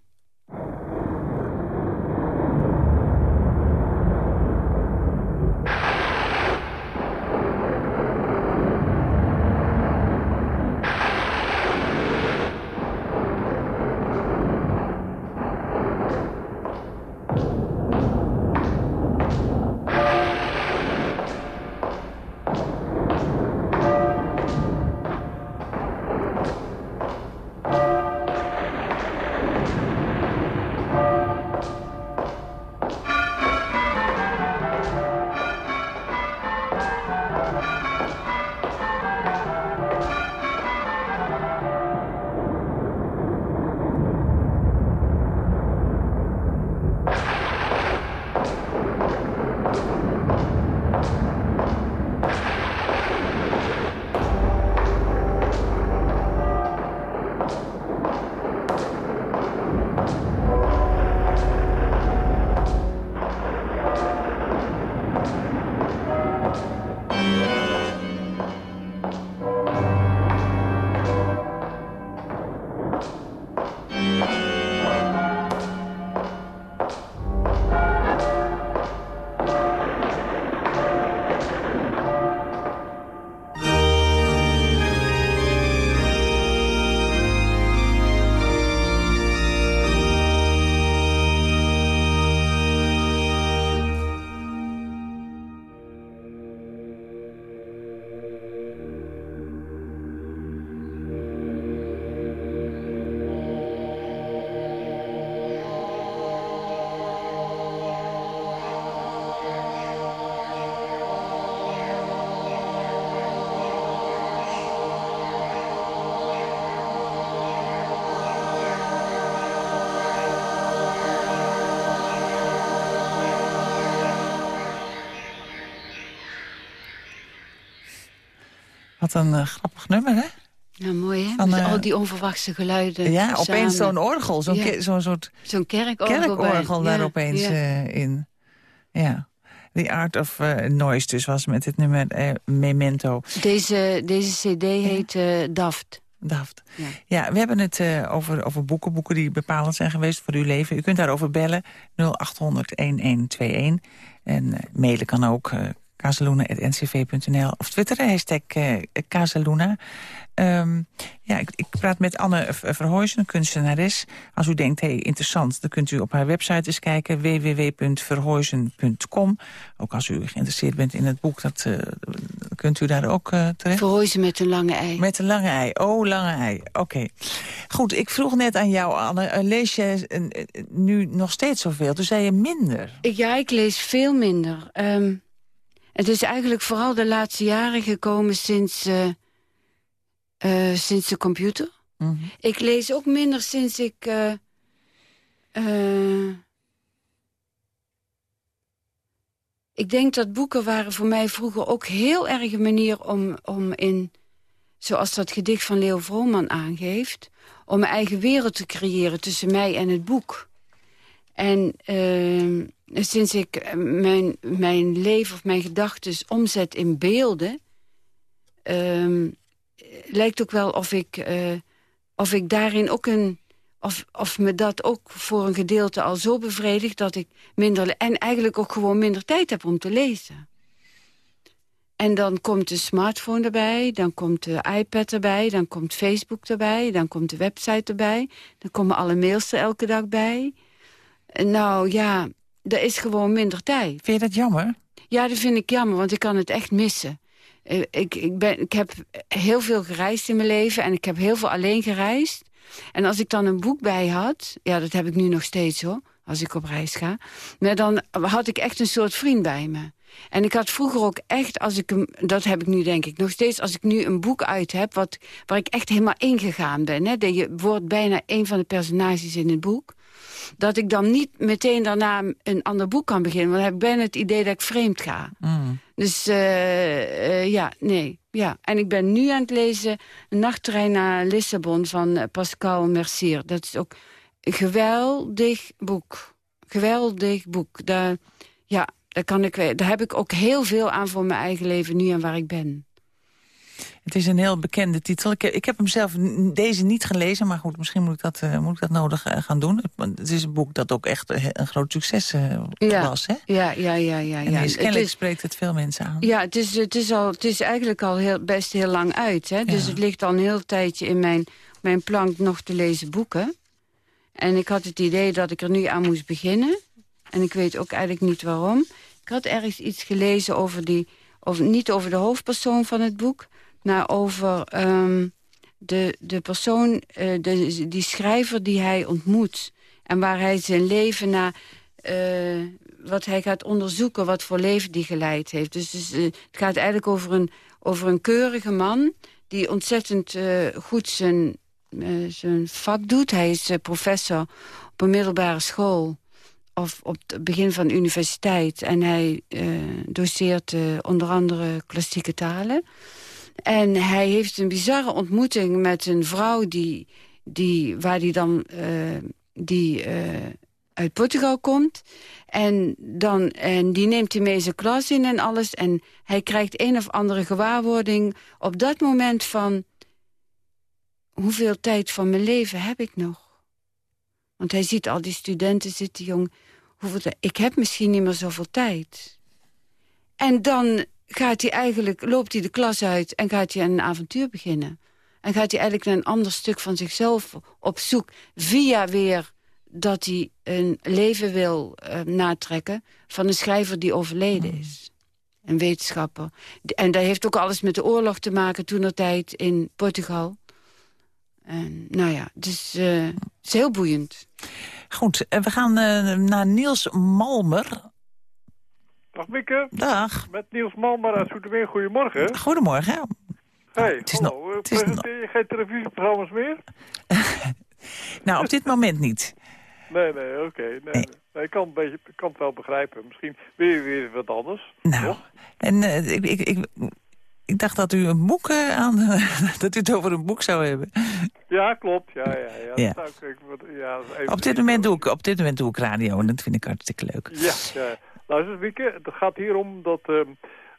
Wat een eh, grappig nummer, hè? Ja, mooi hè? Van, Met eh, al die onverwachte geluiden Ja, samen. opeens zo'n orgel, zo'n Ja. soort Zo'n kerkorgel, daar Ja, opeens ja. eh, in. Ja. The Art of eh, Noise dus was met dit nummer eh, Memento. Deze, deze cd heet eh, Daft. Daft. Ja. Ja, we hebben het eh, over, over boeken, boeken die bepalend zijn geweest voor uw leven. U kunt daarover bellen, 0800-1121. En eh, mailen kan ook, eh kazeluna.ncv.nl. Of twitteren, hashtag eh Kazeluna. Ehm, ja, ik, ik praat met Anne Verhooysen, een kunstenares. Als u denkt, hey, interessant, dan kunt u op haar website eens kijken. www.verhooysen.com. Ook als u geïnteresseerd bent in het boek, dat, eh, kunt u daar ook eh, terecht. Verhooizen met een lange ei. Met een lange ei. Oh, lange ei. Oké. Goed, ik vroeg net aan jou, Anne. Lees je nu nog steeds zoveel? Toen zei je minder. Ja, ik lees veel minder. Ehm, het is eigenlijk vooral de laatste jaren gekomen sinds, eh, eh, sinds de computer. Mhm. Ik lees ook minder sinds ik... eh, ik denk dat boeken waren voor mij vroeger ook heel erg een manier om, om in... zoals dat gedicht van Leo Vrooman aangeeft... om mijn eigen wereld te creëren tussen mij en het boek. En eh, sinds ik eh, mijn, mijn leven of mijn gedachten omzet in beelden... ehm, lijkt ook wel of ik, eh, of ik daarin ook een... Of, of me dat ook voor een gedeelte al zo bevredigt dat ik minder... En eigenlijk ook gewoon minder tijd heb om te lezen. En dan komt de smartphone erbij, dan komt de iPad erbij... dan komt Facebook erbij, dan komt de website erbij... dan komen alle mails er elke dag bij. Nou ja, er is gewoon minder tijd. Vind je dat jammer? Ja, dat vind ik jammer, want ik kan het echt missen. Eh, Ik, ik, ben, ik heb heel veel gereisd in mijn leven en ik heb heel veel alleen gereisd. En als ik dan een boek bij had, ja, dat heb ik nu nog steeds hoor. als ik op reis ga. Maar dan had ik echt een soort vriend bij me. En ik had vroeger ook echt, als ik hem, dat heb ik nu denk ik nog steeds... als ik nu een boek uit heb wat, waar ik echt helemaal ingegaan ben... Hè, dat je wordt bijna een van de personages in het boek... dat ik dan niet meteen daarna een ander boek kan beginnen. Want dan heb ik bijna het idee dat ik vreemd ga. Mm. Dus eh, eh, ja, nee. Ja. En ik ben nu aan het lezen Een nachttrein naar Lissabon van eh, Pascal Mercier. Dat is ook een geweldig boek. Geweldig boek. Daar, ja, daar, kan ik, daar heb ik ook heel veel aan voor mijn eigen leven nu en waar ik ben. Het is een heel bekende titel. Ik, ik heb hem zelf deze niet gelezen, maar goed, misschien moet ik dat, eh, moet ik dat nodig eh, gaan doen. Het, het is een boek dat ook echt eh, een groot succes Ja. was, hè? Ja, ja, ja, ja. En ja. Het kennelijk is- spreekt het veel mensen aan. Ja, het is, het is, al, het is eigenlijk al heel, best heel lang uit. Hè? Dus Ja. het ligt al een heel tijdje in mijn, mijn plank nog te lezen boeken. En ik had het idee dat ik er nu aan moest beginnen. En ik weet ook eigenlijk niet waarom. Ik had ergens iets gelezen over die... Over, niet over de hoofdpersoon van het boek... maar over ehm, de, de persoon, eh, de, die schrijver die hij ontmoet... en waar hij zijn leven naar... eh, wat hij gaat onderzoeken, wat voor leven die geleid heeft. Dus, dus, eh, het gaat eigenlijk over een, over een keurige man... die ontzettend goed zijn, zijn vak doet. Hij is professor op een middelbare school... of op het begin van de universiteit. En hij doseert onder andere klassieke talen. En hij heeft een bizarre ontmoeting met een vrouw... die, die, waar die dan... eh, die, eh, uit Portugal komt. En, dan, en die neemt hij mee zijn klas in en alles. En hij krijgt een of andere gewaarwording op dat moment van... hoeveel tijd van mijn leven heb ik nog? Want hij ziet al die studenten zitten, jong. Hoeveel ik heb misschien niet meer zoveel tijd. En dan gaat hij eigenlijk, loopt hij de klas uit en gaat hij een avontuur beginnen. En gaat hij eigenlijk naar een ander stuk van zichzelf op zoek... via weer dat hij een leven wil eh, natrekken... van een schrijver die overleden is. Een wetenschapper. En dat heeft ook alles met de oorlog te maken... toen er tijd in Portugal. En, nou ja, dus het is heel boeiend. Goed, eh, we gaan naar Niels Malmer. Dag Mieke, Dag. met Niels Malmer uit Zoetermeer. Goedemorgen. Goedemorgen. Hey, het is hallo. nog- Eh, het is Presenteer je geen televisieprogramma's meer? [laughs] Nou, op dit moment niet. Nee, nee, oké. nee, nee. Nee, Ik, kan een beetje, ik kan het wel begrijpen. Misschien weer weer wat anders. Nou, toch? en eh, ik, ik, ik, ik dacht dat u een boek eh, aan... [laughs] dat u het over een boek zou hebben. Ja, klopt. Ja, ja, ja. Ja. Dat zou ik, ja, Op dit moment doe ik, op dit moment doe ik radio en dat vind ik hartstikke leuk. Ja, ja. Luister, Mieke, het gaat hier om dat... ehm,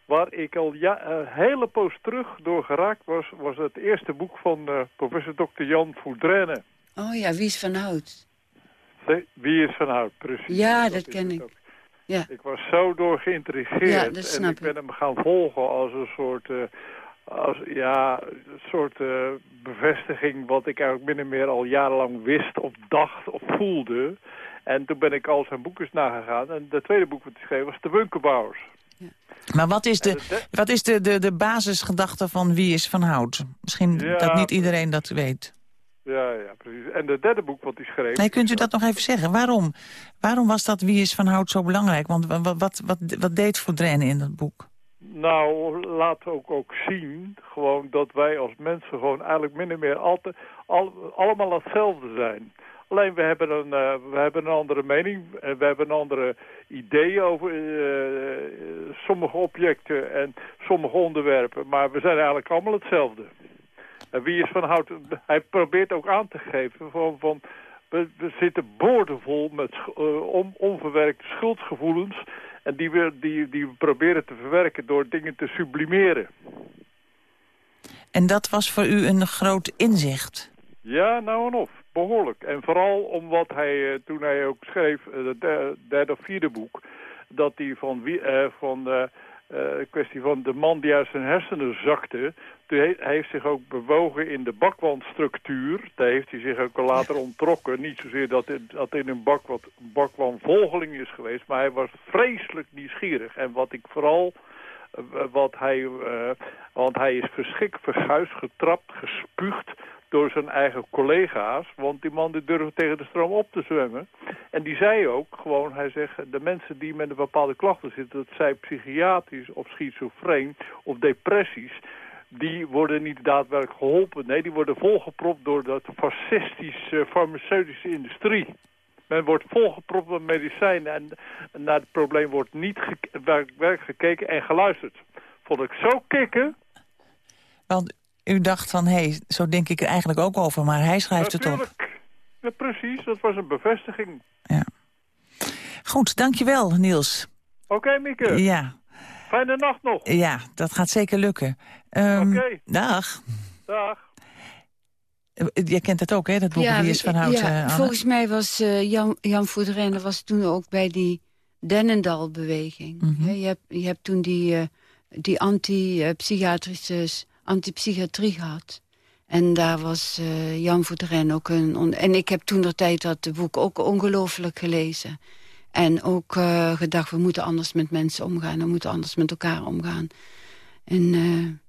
waar ik al ja, een hele poos terug door geraakt was... was het eerste boek van eh, professor Dr. Jan Voudrenne. Oh ja, wie is van Hout? Wie is van Hout, precies. Ja, dat ken ik. ook. Ja. Ik was zo door geïntrigeerd. Ja, dat en ik ben hem gaan volgen als een soort... eh, als, ja, een soort eh, bevestiging wat ik eigenlijk min en meer al jarenlang wist of dacht of voelde. En toen ben ik al zijn boek eens nagegaan. En het tweede boek wat hij schreef was De Bunkerbouwers. Maar wat is de, wat is de, de, de basisgedachte van wie is van hout? Misschien Ja, dat niet iedereen dat weet. Ja, ja, precies. En het derde boek wat hij schreef... Nee, kunt u dat nog even zeggen? Waarom, waarom was dat wie is van hout zo belangrijk? Want wa- wa- wat, wat, wat, deed Voudrenne in dat boek? Nou, laat ook, ook zien gewoon dat wij als mensen gewoon eigenlijk min en meer altijd, al, allemaal hetzelfde zijn. Alleen we hebben een, eh, we hebben een andere mening en we hebben een andere ideeën over eh, sommige objecten en sommige onderwerpen. Maar we zijn eigenlijk allemaal hetzelfde. En wie is van hout, hij probeert ook aan te geven van, van we, we zitten boordevol met sch- eh, on- onverwerkte schuldgevoelens. En die we, die, die we proberen te verwerken door dingen te sublimeren. En dat was voor u een groot inzicht. Ja, nou en of. Behoorlijk. En vooral omdat hij, eh, toen hij ook schreef, eh, het der- derde of vierde boek... dat hij van, wie, eh, van eh, eh, kwestie van de man die uit zijn hersenen zakte... hij heeft zich ook bewogen in de bakwandstructuur. Daar heeft hij zich ook al later onttrokken. Niet zozeer dat het, dat in een bakwand, bakwand volgeling is geweest... maar hij was vreselijk nieuwsgierig. En wat ik vooral... eh, wat hij, eh, want hij is verschrikt, verguisd, getrapt, gespuugd door zijn eigen collega's. Want die man durfde tegen de stroom op te zwemmen. En die zei ook gewoon, hij zegt, de mensen die met een bepaalde klachten zitten... dat zij psychiatrisch of schizofreen of depressies die worden niet daadwerkelijk geholpen. Nee, die worden volgepropt door dat fascistische farmaceutische industrie. Men wordt volgepropt met medicijnen en naar het probleem wordt niet werk gekeken en geluisterd. Vond ik zo kicken. Want u dacht van, hé, hey, zo denk ik er eigenlijk ook over, maar hij schrijft het op. Ja, precies, dat was een bevestiging. Ja. Goed, dankjewel Niels. Oké, okay, Mieke. Ja. Fijne nacht nog. Ja, dat gaat zeker lukken. Um, Oké. Dag. Dag. Je kent het ook, hè, dat boek ja, Wie is van Hout, ja, uh, Volgens mij was uh, Jan, Jan Voedrenner was toen ook bij die Dennendal-beweging. Mm -hmm. je, hebt, je hebt toen die, uh, die anti-psychiatrische antipsychiatrie gehad. En daar was Jan Voedren ook een... En ik heb toen de tijd dat boek ook ongelooflijk gelezen. En ook gedacht, we moeten anders met mensen omgaan. We moeten anders met elkaar omgaan. En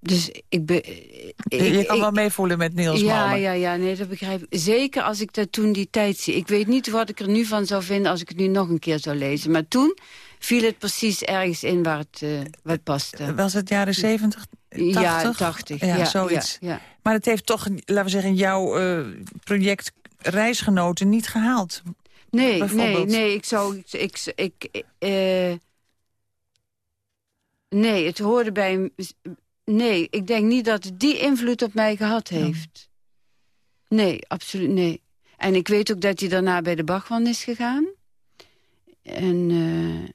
dus ik... Be, je kan wel meevoelen met Niels ja. Ja, ja, nee, dat begrijp ik. Zeker als ik dat toen die tijd zie. Ik weet niet wat ik er nu van zou vinden als ik het nu nog een keer zou lezen. Maar toen viel het precies ergens in waar het, uh, wat paste. Was het jaren 70, 80? Ja, 80. Ja, zoiets. Ja, ja. Maar het heeft toch, laten we zeggen, jouw uh, project reisgenoten niet gehaald. Nee, nee, nee. Ik zou... Ik, ik, ik uh, nee, het hoorde bij Nee, ik denk niet dat het die invloed op mij gehad heeft. Nee, absoluut nee. En ik weet ook dat hij daarna bij de Bachman is gegaan. En, uh,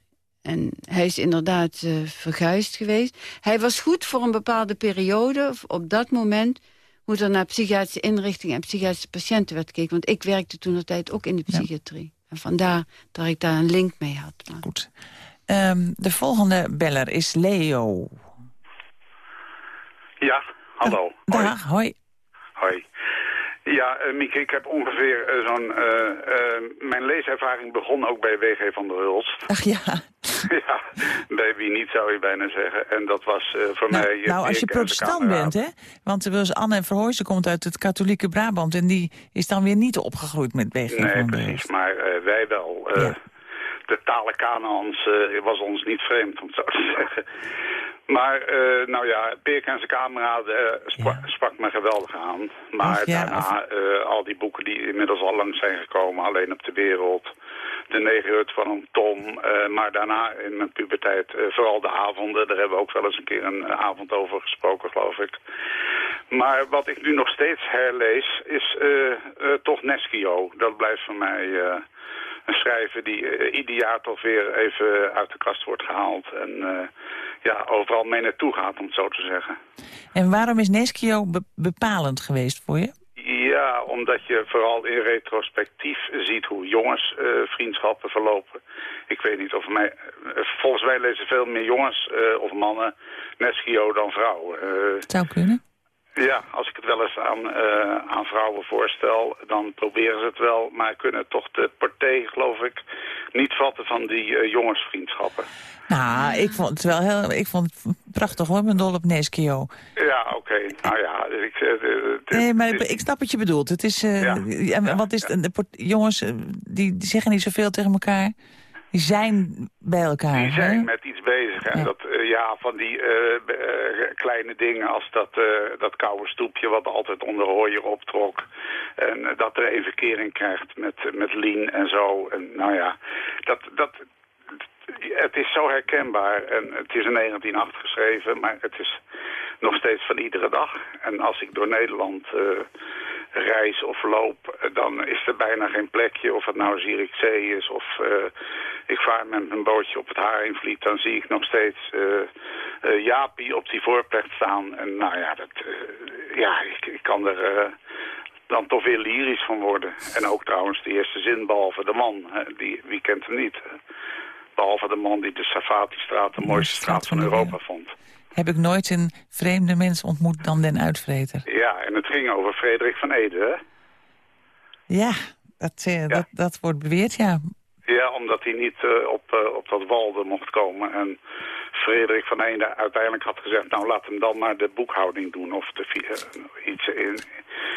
en hij is inderdaad uh, verguisd geweest. Hij was goed voor een bepaalde periode. Op dat moment hoe er naar psychiatrische inrichtingen en psychiatrische patiënten werd gekeken. Want ik werkte toen de tijd ook in de psychiatrie. Ja. En vandaar dat ik daar een link mee had. Maar. Goed. Um, de volgende beller is Leo. Ja, hallo. Uh, dag, hoi. Hoi. Ja, uh, Mieke, ik heb ongeveer uh, zo'n... mijn leeservaring begon ook bij W.G. van der Hulst. Ach ja. [laughs] ja, wie niet zou je bijna zeggen. En dat was voor nou, mij... Nou, als je protestant bent, hè? Want was Anne Verhooysen komt uit het katholieke Brabant... en die is dan weer niet opgegroeid met W.G. nee, van precies, maar wij wel. Ja. De talen Kanaans was ons niet vreemd, om het zo te [laughs] zeggen. Maar, uh, nou ja, Peer en zijn kameraad uh, sprak, ja. sprak, me geweldig aan. Maar ja, daarna, al die boeken die inmiddels al lang zijn gekomen, Alleen op de Wereld, De Negerhut van Tom. maar daarna in mijn puberteit, vooral de avonden, daar hebben we ook wel eens een keer een avond over gesproken, geloof ik. Maar wat ik nu nog steeds herlees, is toch Neschio. Dat blijft voor mij een schrijver die uh, ieder jaar toch weer even uit de kast wordt gehaald. En ja, overal mee naartoe gaat, om het zo te zeggen. En waarom is Neschio be bepalend geweest voor je? Ja, omdat je vooral in retrospectief ziet hoe jongens uh, vriendschappen verlopen. Ik weet niet of mij... volgens mij lezen veel meer jongens of mannen Neschio dan vrouwen. Zou kunnen. Ja, als ik het wel eens aan, uh, aan vrouwen voorstel, dan proberen ze het wel, maar kunnen toch de partij, geloof ik, niet vatten van die uh, jongensvriendschappen. Nou, ik vond het wel heel, ik vond het prachtig hoor, mijn dol op Neskio. Ja, oké. Okay. Nou ja, ik, uh, Nee, maar ik snap wat je bedoelt. Het is, ja, ja, wat is ja. de, de, jongens, die, die zeggen niet zoveel tegen elkaar. Die zijn bij elkaar. Die zijn hè? met iets bezig. En ja. dat, uh, ja, van die uh, uh, kleine dingen als dat, dat koude stoepje wat altijd onder hooier optrok. En dat er een verkering krijgt met, met Lien en zo. En nou ja, dat, dat, het is zo herkenbaar. En het is in 1908 geschreven, maar het is nog steeds van iedere dag. En als ik door Nederland reis of loop, dan is er bijna geen plekje. Of het nou Zierikzee is of uh, ik vaar met mijn bootje op het Haringvliet... dan zie ik nog steeds uh, uh, Jaapie op die voorplecht staan. En nou ja, dat, ja ik, ik, kan er dan toch weer lyrisch van worden. En ook trouwens de eerste zin, behalve de man. Die, wie kent hem niet? Behalve de man die de Safati-straat de mooiste straat van Europa vond heb ik nooit een vreemde mens ontmoet dan den uitvreter. Ja, en het ging over Frederik van Ede, hè? Ja, dat, ja. dat, dat wordt beweerd, ja. Ja, omdat hij niet uh, op, uh, op dat walde mocht komen. En Frederik van Eende uiteindelijk had gezegd... nou, laat hem dan maar de boekhouding doen of de, uh, iets in,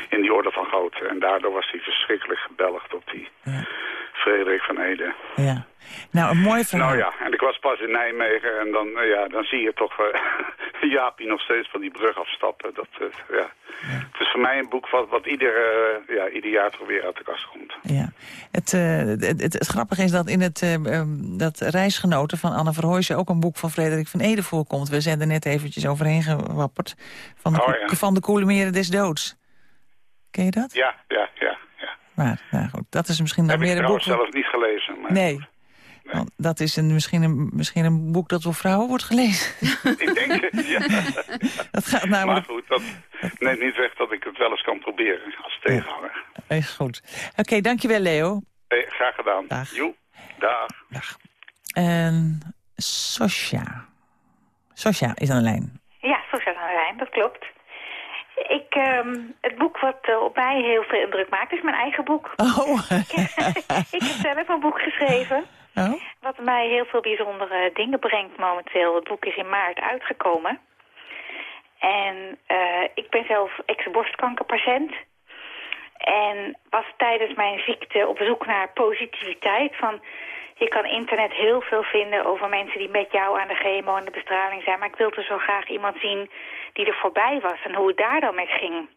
in die orde van grootte. En daardoor was hij verschrikkelijk gebelgd op die ja. Frederik van Eende. Ja. Nou, een mooi verhaal. Nou ja, en ik was pas in Nijmegen en dan, uh, ja, dan zie je toch uh, [laughs] Jaapie nog steeds van die brug afstappen. Dat, uh, ja. ja. Het is voor mij een boek wat, wat ieder, ja, ieder jaar toch weer uit de kast komt. Ja. Het, het, het, het, grappige is dat in het um, dat reisgenoten van Anne Verhooijsen ook een boek van Frederik van Ede voorkomt. We zijn er net eventjes overheen gewapperd. Van de, oh, ja. van de Koele Meren des Doods. Ken je dat? Ja, ja, ja. ja. Maar nou goed, dat is misschien dan meer een boek... Heb ik zelf niet gelezen. Maar... Nee. Want dat is een, misschien, een, misschien een boek dat door vrouwen wordt gelezen. [laughs] ik denk het, ja. [laughs] dat gaat namelijk... Maar goed, dat neemt niet weg dat ik het wel eens kan proberen als tegenhanger. Is goed. Oké, okay, dankjewel Leo. Hey, graag gedaan. Dag. Joe. Dag. Dag. En Sosja. Sosja is aan de lijn. Ja, Sosja is aan de lijn, dat klopt. Ik, um, het boek wat uh, op mij heel veel indruk maakt is mijn eigen boek. Oh. [laughs] ik heb zelf een boek geschreven. Oh. Wat mij heel veel bijzondere dingen brengt momenteel. Het boek is in maart uitgekomen. En uh, ik ben zelf ex-borstkankerpatiënt. En was tijdens mijn ziekte op zoek naar positiviteit. Van, je kan internet heel veel vinden over mensen die met jou aan de chemo en de bestraling zijn. Maar ik wilde zo graag iemand zien die er voorbij was en hoe het daar dan mee ging.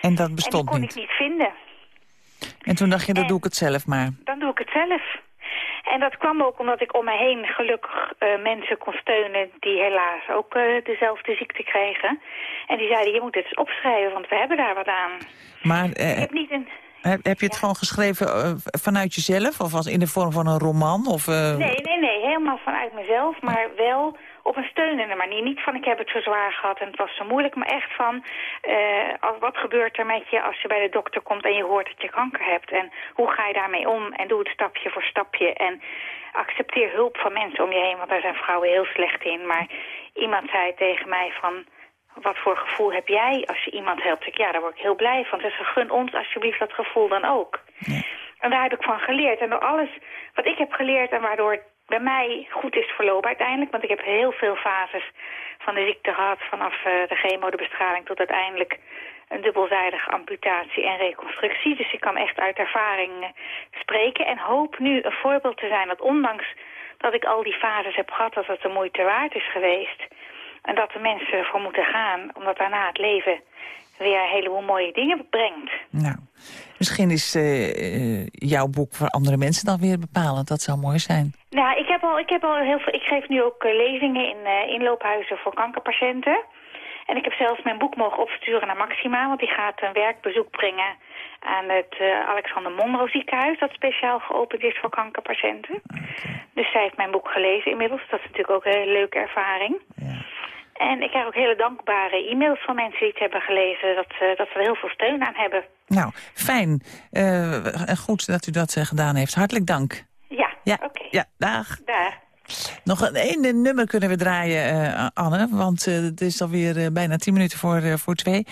En dat bestond en die kon ik niet vinden. En toen dacht je, dan en doe ik het zelf maar. Dan doe ik het zelf. En dat kwam ook omdat ik om me heen gelukkig uh, mensen kon steunen... die helaas ook uh, dezelfde ziekte kregen. En die zeiden, je moet het eens opschrijven, want we hebben daar wat aan. Maar uh, ik heb, niet een... heb, heb je het ja. gewoon geschreven vanuit jezelf? Of was in de vorm van een roman? Of, Nee, nee, nee, helemaal vanuit mezelf. Maar wel op een steunende manier. Niet van ik heb het zo zwaar gehad en het was zo moeilijk, maar echt van uh, wat gebeurt er met je als je bij de dokter komt en je hoort dat je kanker hebt. En hoe ga je daarmee om en doe het stapje voor stapje. En accepteer hulp van mensen om je heen, want daar zijn vrouwen heel slecht in. Maar iemand zei tegen mij van wat voor gevoel heb jij als je iemand helpt? Ik, ja, daar word ik heel blij van. Dus gun ons alsjeblieft dat gevoel dan ook. Ja. En daar heb ik van geleerd. En door alles wat ik heb geleerd en waardoor bij mij goed is verlopen uiteindelijk. Want ik heb heel veel fases van de ziekte gehad. Vanaf uh, de chemo, de bestraling tot uiteindelijk een dubbelzijdige amputatie en reconstructie. Dus ik kan echt uit ervaring uh, spreken. En hoop nu een voorbeeld te zijn dat ondanks dat ik al die fases heb gehad... dat het de moeite waard is geweest. En dat de mensen ervoor moeten gaan. Omdat daarna het leven weer een heleboel mooie dingen brengt. Nou, misschien is uh, jouw boek voor andere mensen dan weer bepalend. Dat zou mooi zijn. Nou, ik heb al, ik heb al heel veel. Ik geef nu ook uh, lezingen in uh, inloophuizen voor kankerpatiënten. En ik heb zelfs mijn boek mogen opsturen naar Maxima, want die gaat een werkbezoek brengen aan het uh, Alexander Monro ziekenhuis, dat speciaal geopend is voor kankerpatiënten. Okay. Dus zij heeft mijn boek gelezen inmiddels. Dat is natuurlijk ook een hele leuke ervaring. Ja. En ik krijg ook hele dankbare e-mails van mensen die het hebben gelezen... dat, uh, dat ze er heel veel steun aan hebben. Nou, fijn. Uh, goed dat u dat uh, gedaan heeft. Hartelijk dank. Ja, ja. oké. Okay. Ja, dag. Dag. Nog een één nummer kunnen we draaien, Anne. Want het is alweer bijna tien minuten voor, voor twee.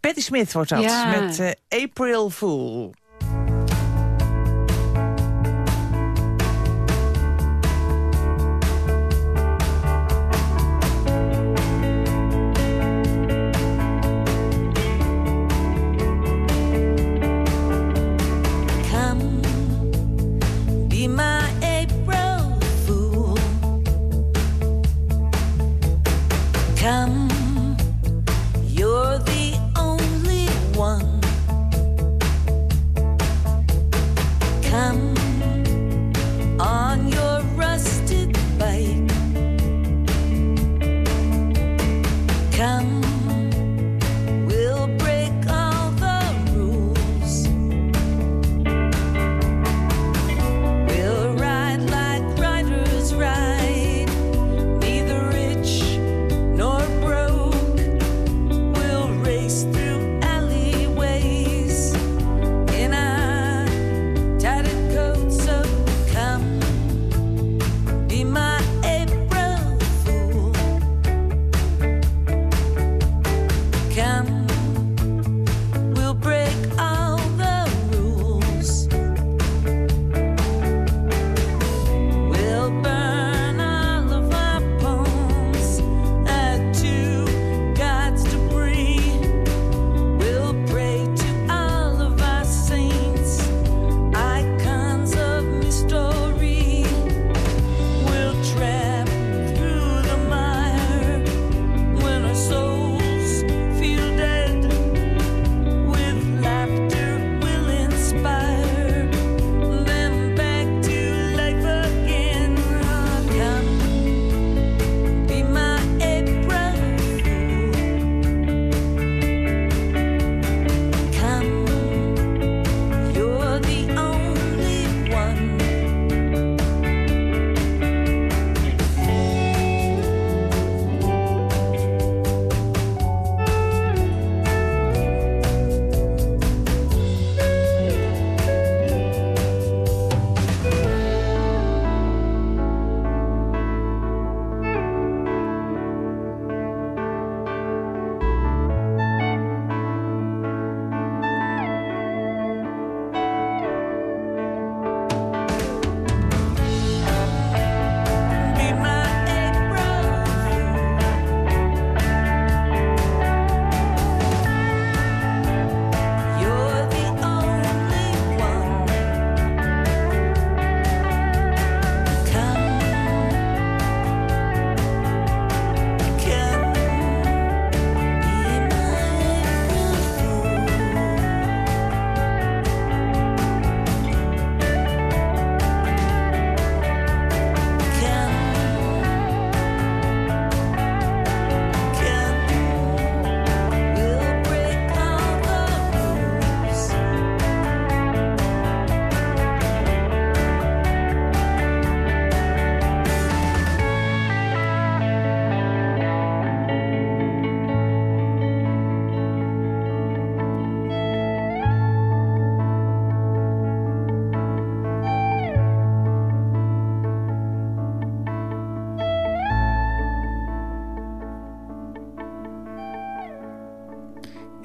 Patti Smith wordt dat, ja. met April Fool.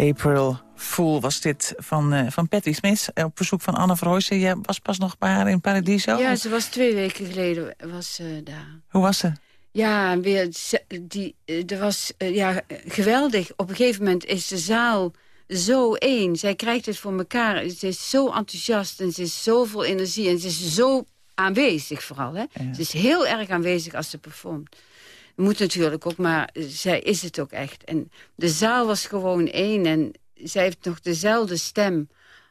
April Fool was dit van, uh, van Patty Smith. Eh, op verzoek van Anne Verhooysen. Jij was pas nog bij haar in Paradiso? Ja, ze was twee weken geleden was, uh, daar. Hoe was ze? Ja, weer, die, er was ja, geweldig. Op een gegeven moment is de zaal zo één. Zij krijgt het voor elkaar. Ze is zo enthousiast en ze is zoveel energie. En ze is zo aanwezig vooral. Hè? Ze is heel erg aanwezig als ze performt. Moet natuurlijk ook, maar zij is het ook echt. En de zaal was gewoon één. En zij heeft nog dezelfde stem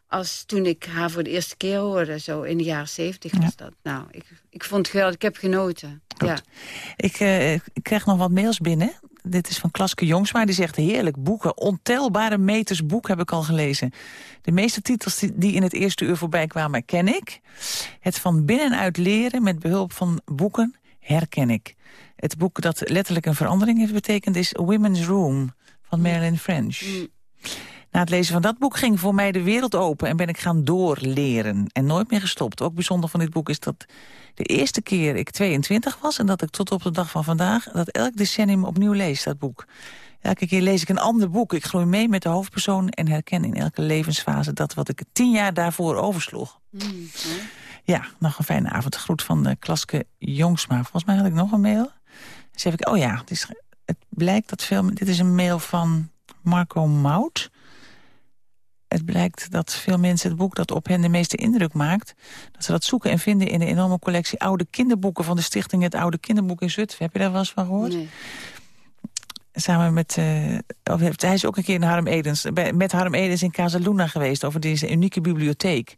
als toen ik haar voor de eerste keer hoorde. Zo in de jaren zeventig was dat. Nou, ik, ik vond het geweldig. Ik heb genoten. Ja. Ik, uh, ik krijg nog wat mails binnen. Dit is van Klaske Jongsma. Die zegt heerlijk boeken. Ontelbare meters boek heb ik al gelezen. De meeste titels die in het eerste uur voorbij kwamen ken ik. Het van binnenuit leren met behulp van boeken herken ik. Het boek dat letterlijk een verandering heeft betekend is Women's Room van Marilyn French. Mm. Na het lezen van dat boek ging voor mij de wereld open... en ben ik gaan doorleren en nooit meer gestopt. Ook bijzonder van dit boek is dat de eerste keer ik 22 was... en dat ik tot op de dag van vandaag dat elk decennium opnieuw lees, dat boek. Elke keer lees ik een ander boek. Ik groei mee met de hoofdpersoon en herken in elke levensfase... dat wat ik tien jaar daarvoor oversloeg. Mm, ja, nog een fijne avond. Groet van de Klaske Jongsma. Volgens mij had ik nog een mail. Dus heb ik, oh ja, het, is, het blijkt dat veel... Dit is een mail van Marco Mout het blijkt dat veel mensen het boek dat op hen de meeste indruk maakt... dat ze dat zoeken en vinden in de enorme collectie oude kinderboeken... van de stichting Het Oude Kinderboek in Zutphen. Heb je daar wel eens van gehoord? Nee. Samen met... Uh, hij is ook een keer in Harm Edens, met Harm Edens in Casaluna geweest... over deze unieke bibliotheek.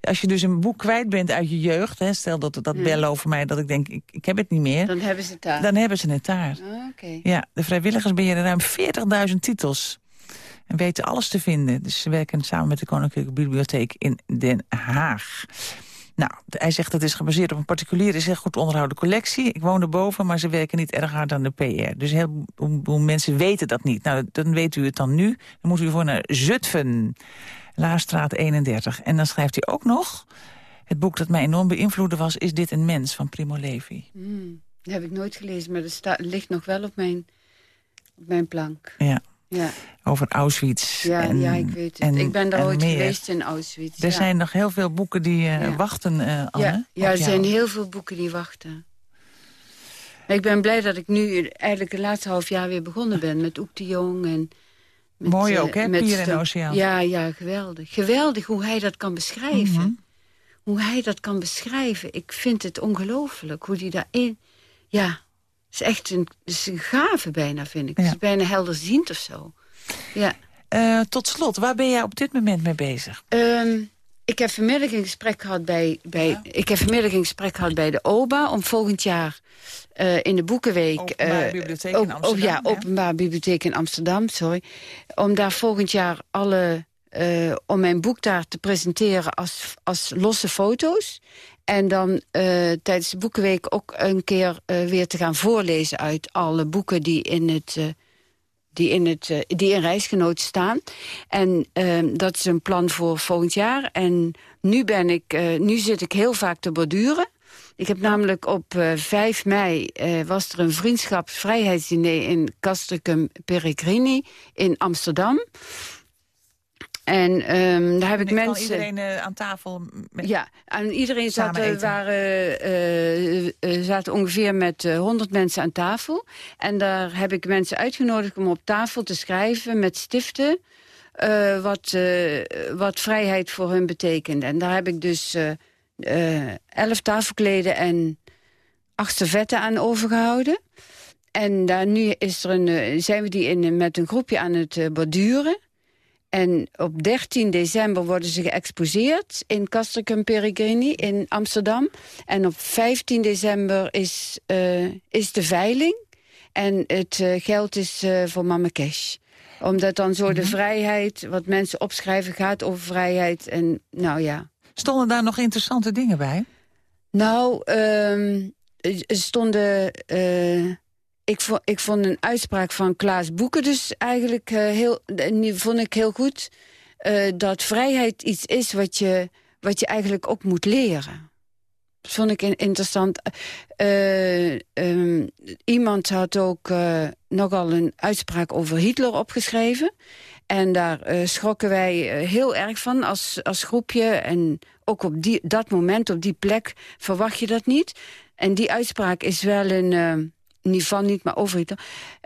Als je dus een boek kwijt bent uit je jeugd... Hè, stel dat dat ja. over mij, dat ik denk, ik, ik heb het niet meer... Dan hebben ze het daar. Dan hebben ze het daar. Oh, Ja, de vrijwilligers beheren ruim 40.000 titels en weten alles te vinden. Dus ze werken samen met de Koninklijke Bibliotheek in Den Haag. Nou, hij zegt dat het is gebaseerd op een particuliere, zeer goed onderhouden collectie. Ik woon erboven, maar ze werken niet erg hard aan de PR. Dus heel veel mensen weten dat niet. Nou, dan weet u het dan nu. Dan moet u voor naar Zutphen, Laarstraat 31. En dan schrijft hij ook nog... Het boek dat mij enorm beïnvloedde was Is dit een mens van Primo Levi. Mm, dat heb ik nooit gelezen, maar het ligt nog wel op mijn, op mijn plank. Ja. Ja. Over Auschwitz. Ja, en, ja, ik weet het. En, ik ben daar ooit meer. geweest in Auschwitz. Er zijn nog heel veel boeken die uh, wachten, uh, Anne. Ja, er zijn heel veel boeken die wachten. Ik ben blij dat ik nu eigenlijk het laatste half jaar weer begonnen ben met Oek de Jong. En met, Mooi ook, hè? Met Pier en Oceaan. Ja, ja, geweldig. Geweldig hoe hij dat kan beschrijven. Mhm. Hoe hij dat kan beschrijven. Ik vind het ongelooflijk hoe hij daarin... Ja, is echt een, is een gave bijna, vind ik. Het is bijna helderziend of zo. Ja. Uh, tot slot, waar ben jij op dit moment mee bezig? Um, ik heb vanmiddag een gesprek gehad bij, bij, ja. ik heb vanmiddag een gesprek gehad bij de OBA... om volgend jaar uh, in de Boekenweek... Openbare uh, Bibliotheek in Amsterdam. Oh, ja, Openbare Bibliotheek in Amsterdam, sorry. Om daar volgend jaar alle... Uh, om mijn boek daar te presenteren als, als losse foto's. En dan uh, tijdens de Boekenweek ook een keer uh, weer te gaan voorlezen... uit alle boeken die in, het, uh, die in, het, die in Reisgenoot staan. En dat is een plan voor volgend jaar. En nu, ben ik, nu zit ik heel vaak te borduren. Ik heb namelijk op 5 mei was er een vriendschapsvrijheidsdiner... in Castricum Peregrini in Amsterdam... En um, daar heb ik mensen... iedereen uh, aan tafel... Met... Ja, en iedereen zat, uh, waren, uh, zaten ongeveer met 100 mensen aan tafel. En daar heb ik mensen uitgenodigd om op tafel te schrijven met stiften... wat, wat vrijheid voor hun betekent. En daar heb ik dus elf tafelkleden en acht servetten aan overgehouden. En daar nu is er een, zijn we die in, met een groepje aan het borduren... En op 13 december worden ze geëxposeerd in Castricum Peregrini in Amsterdam. En op 15 december is, uh, is de veiling. En het uh, geld is uh, voor Mama Cash. Omdat dan zo de mhm. vrijheid, wat mensen opschrijven, gaat over vrijheid. En nou ja. Stonden daar nog interessante dingen bij? Nou, um, er stonden ik, vond, ik vond een uitspraak van Klaas Boeken dus eigenlijk uh, heel, die vond ik heel goed. Uh, dat vrijheid iets is wat je, wat je eigenlijk ook moet leren. Dat vond ik interessant. Um, iemand had ook nogal een uitspraak over Hitler opgeschreven. En daar schrokken wij heel erg van als, als groepje. En ook op die, dat moment, op die plek, verwacht je dat niet. En die uitspraak is wel een... Uh, niet maar over iets.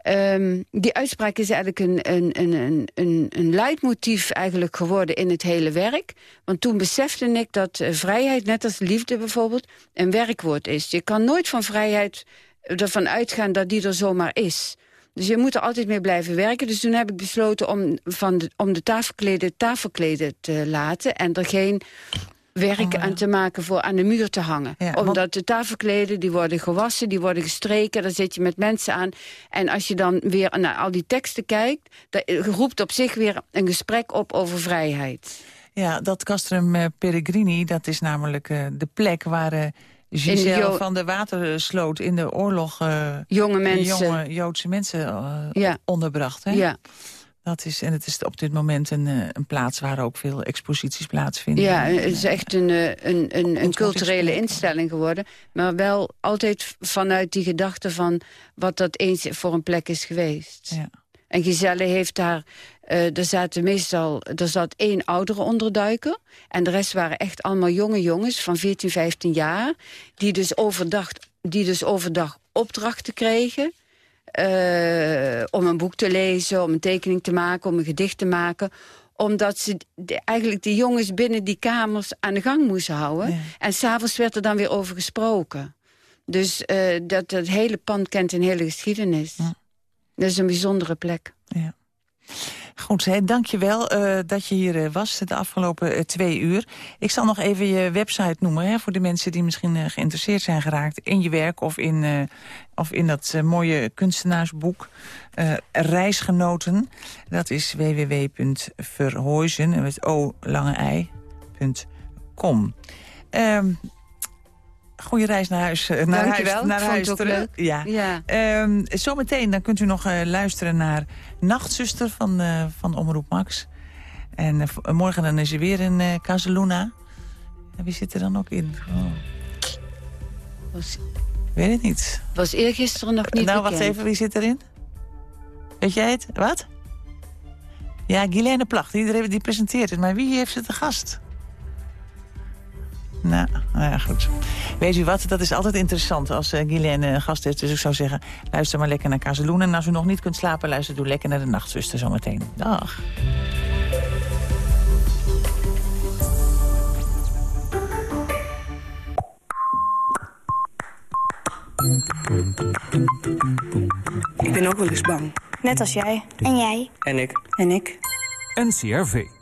Um, die uitspraak is eigenlijk een, een, een, een, een leidmotief eigenlijk geworden in het hele werk. Want toen besefte ik dat uh, vrijheid, net als liefde bijvoorbeeld, een werkwoord is. Je kan nooit van vrijheid ervan uitgaan dat die er zomaar is. Dus je moet er altijd mee blijven werken. Dus toen heb ik besloten om, van de, om de tafelkleden tafelkleden te laten... en er geen werk aan te maken voor aan de muur te hangen. Omdat de tafelkleden, die worden gewassen, die worden gestreken... daar zit je met mensen aan. En als je dan weer naar al die teksten kijkt... dat roept op zich weer een gesprek op over vrijheid. Ja, dat Castrum uh, Peregrini, dat is namelijk uh, de plek waar... Uh, Giselle van de Watersloot in de oorlog... jonge mensen. Jonge Joodse mensen ja. onderbracht. Hè? Ja. Dat is, en het is op dit moment een, een plaats waar ook veel exposities plaatsvinden. Ja, het is echt een, een, een, een culturele instelling geworden. Maar wel altijd vanuit die gedachte van wat dat eens voor een plek is geweest. Ja. En Giselle heeft daar, uh, er zaten meestal, er zat één oudere onderduiker. En de rest waren echt allemaal jonge jongens van 14, 15 jaar. Die dus overdag, die dus overdag opdrachten kregen. Uh, om een boek te lezen, om een tekening te maken, om een gedicht te maken omdat ze de, eigenlijk de jongens binnen die kamers aan de gang moesten houden. Ja. En s'avonds werd er dan weer over gesproken. Dus uh, dat, dat hele pand kent een hele geschiedenis. Ja. Dat is een bijzondere plek. Ja. Goed, hè, dank je wel uh, dat je hier uh, was de afgelopen uh, twee uur. Ik zal nog even je website noemen... Hè, voor de mensen die misschien geïnteresseerd zijn geraakt... in je werk of in, of in dat mooie kunstenaarsboek Reisgenoten. Dat is www.verhoizen, met goede reis naar huis. Naar Dankjewel, huis, naar huis terug. Ja. ja. Um, zometeen dan kunt u nog uh, luisteren naar Nachtzuster van, uh, van Omroep Max. En morgen dan is ze weer in uh, Casaluna. En wie zit er dan ook in? Oh. Was... Weet het niet. Was eergisteren nog niet Nou, bekend. wacht even, wie zit erin? Weet jij het? Wat? Ja, Guilaine Placht, die, die presenteert het. Maar wie heeft ze te gast? Nou, nou ja, goed. Weet u wat, dat is altijd interessant als uh, Guylaine een gast heeft. Dus ik zou zeggen, luister maar lekker naar Kazeloen. En als u nog niet kunt slapen, luister doe lekker naar de Nachtzuster zometeen. Dag. Ik ben ook wel eens bang. Net als jij. En jij. En ik. En ik. NCRV.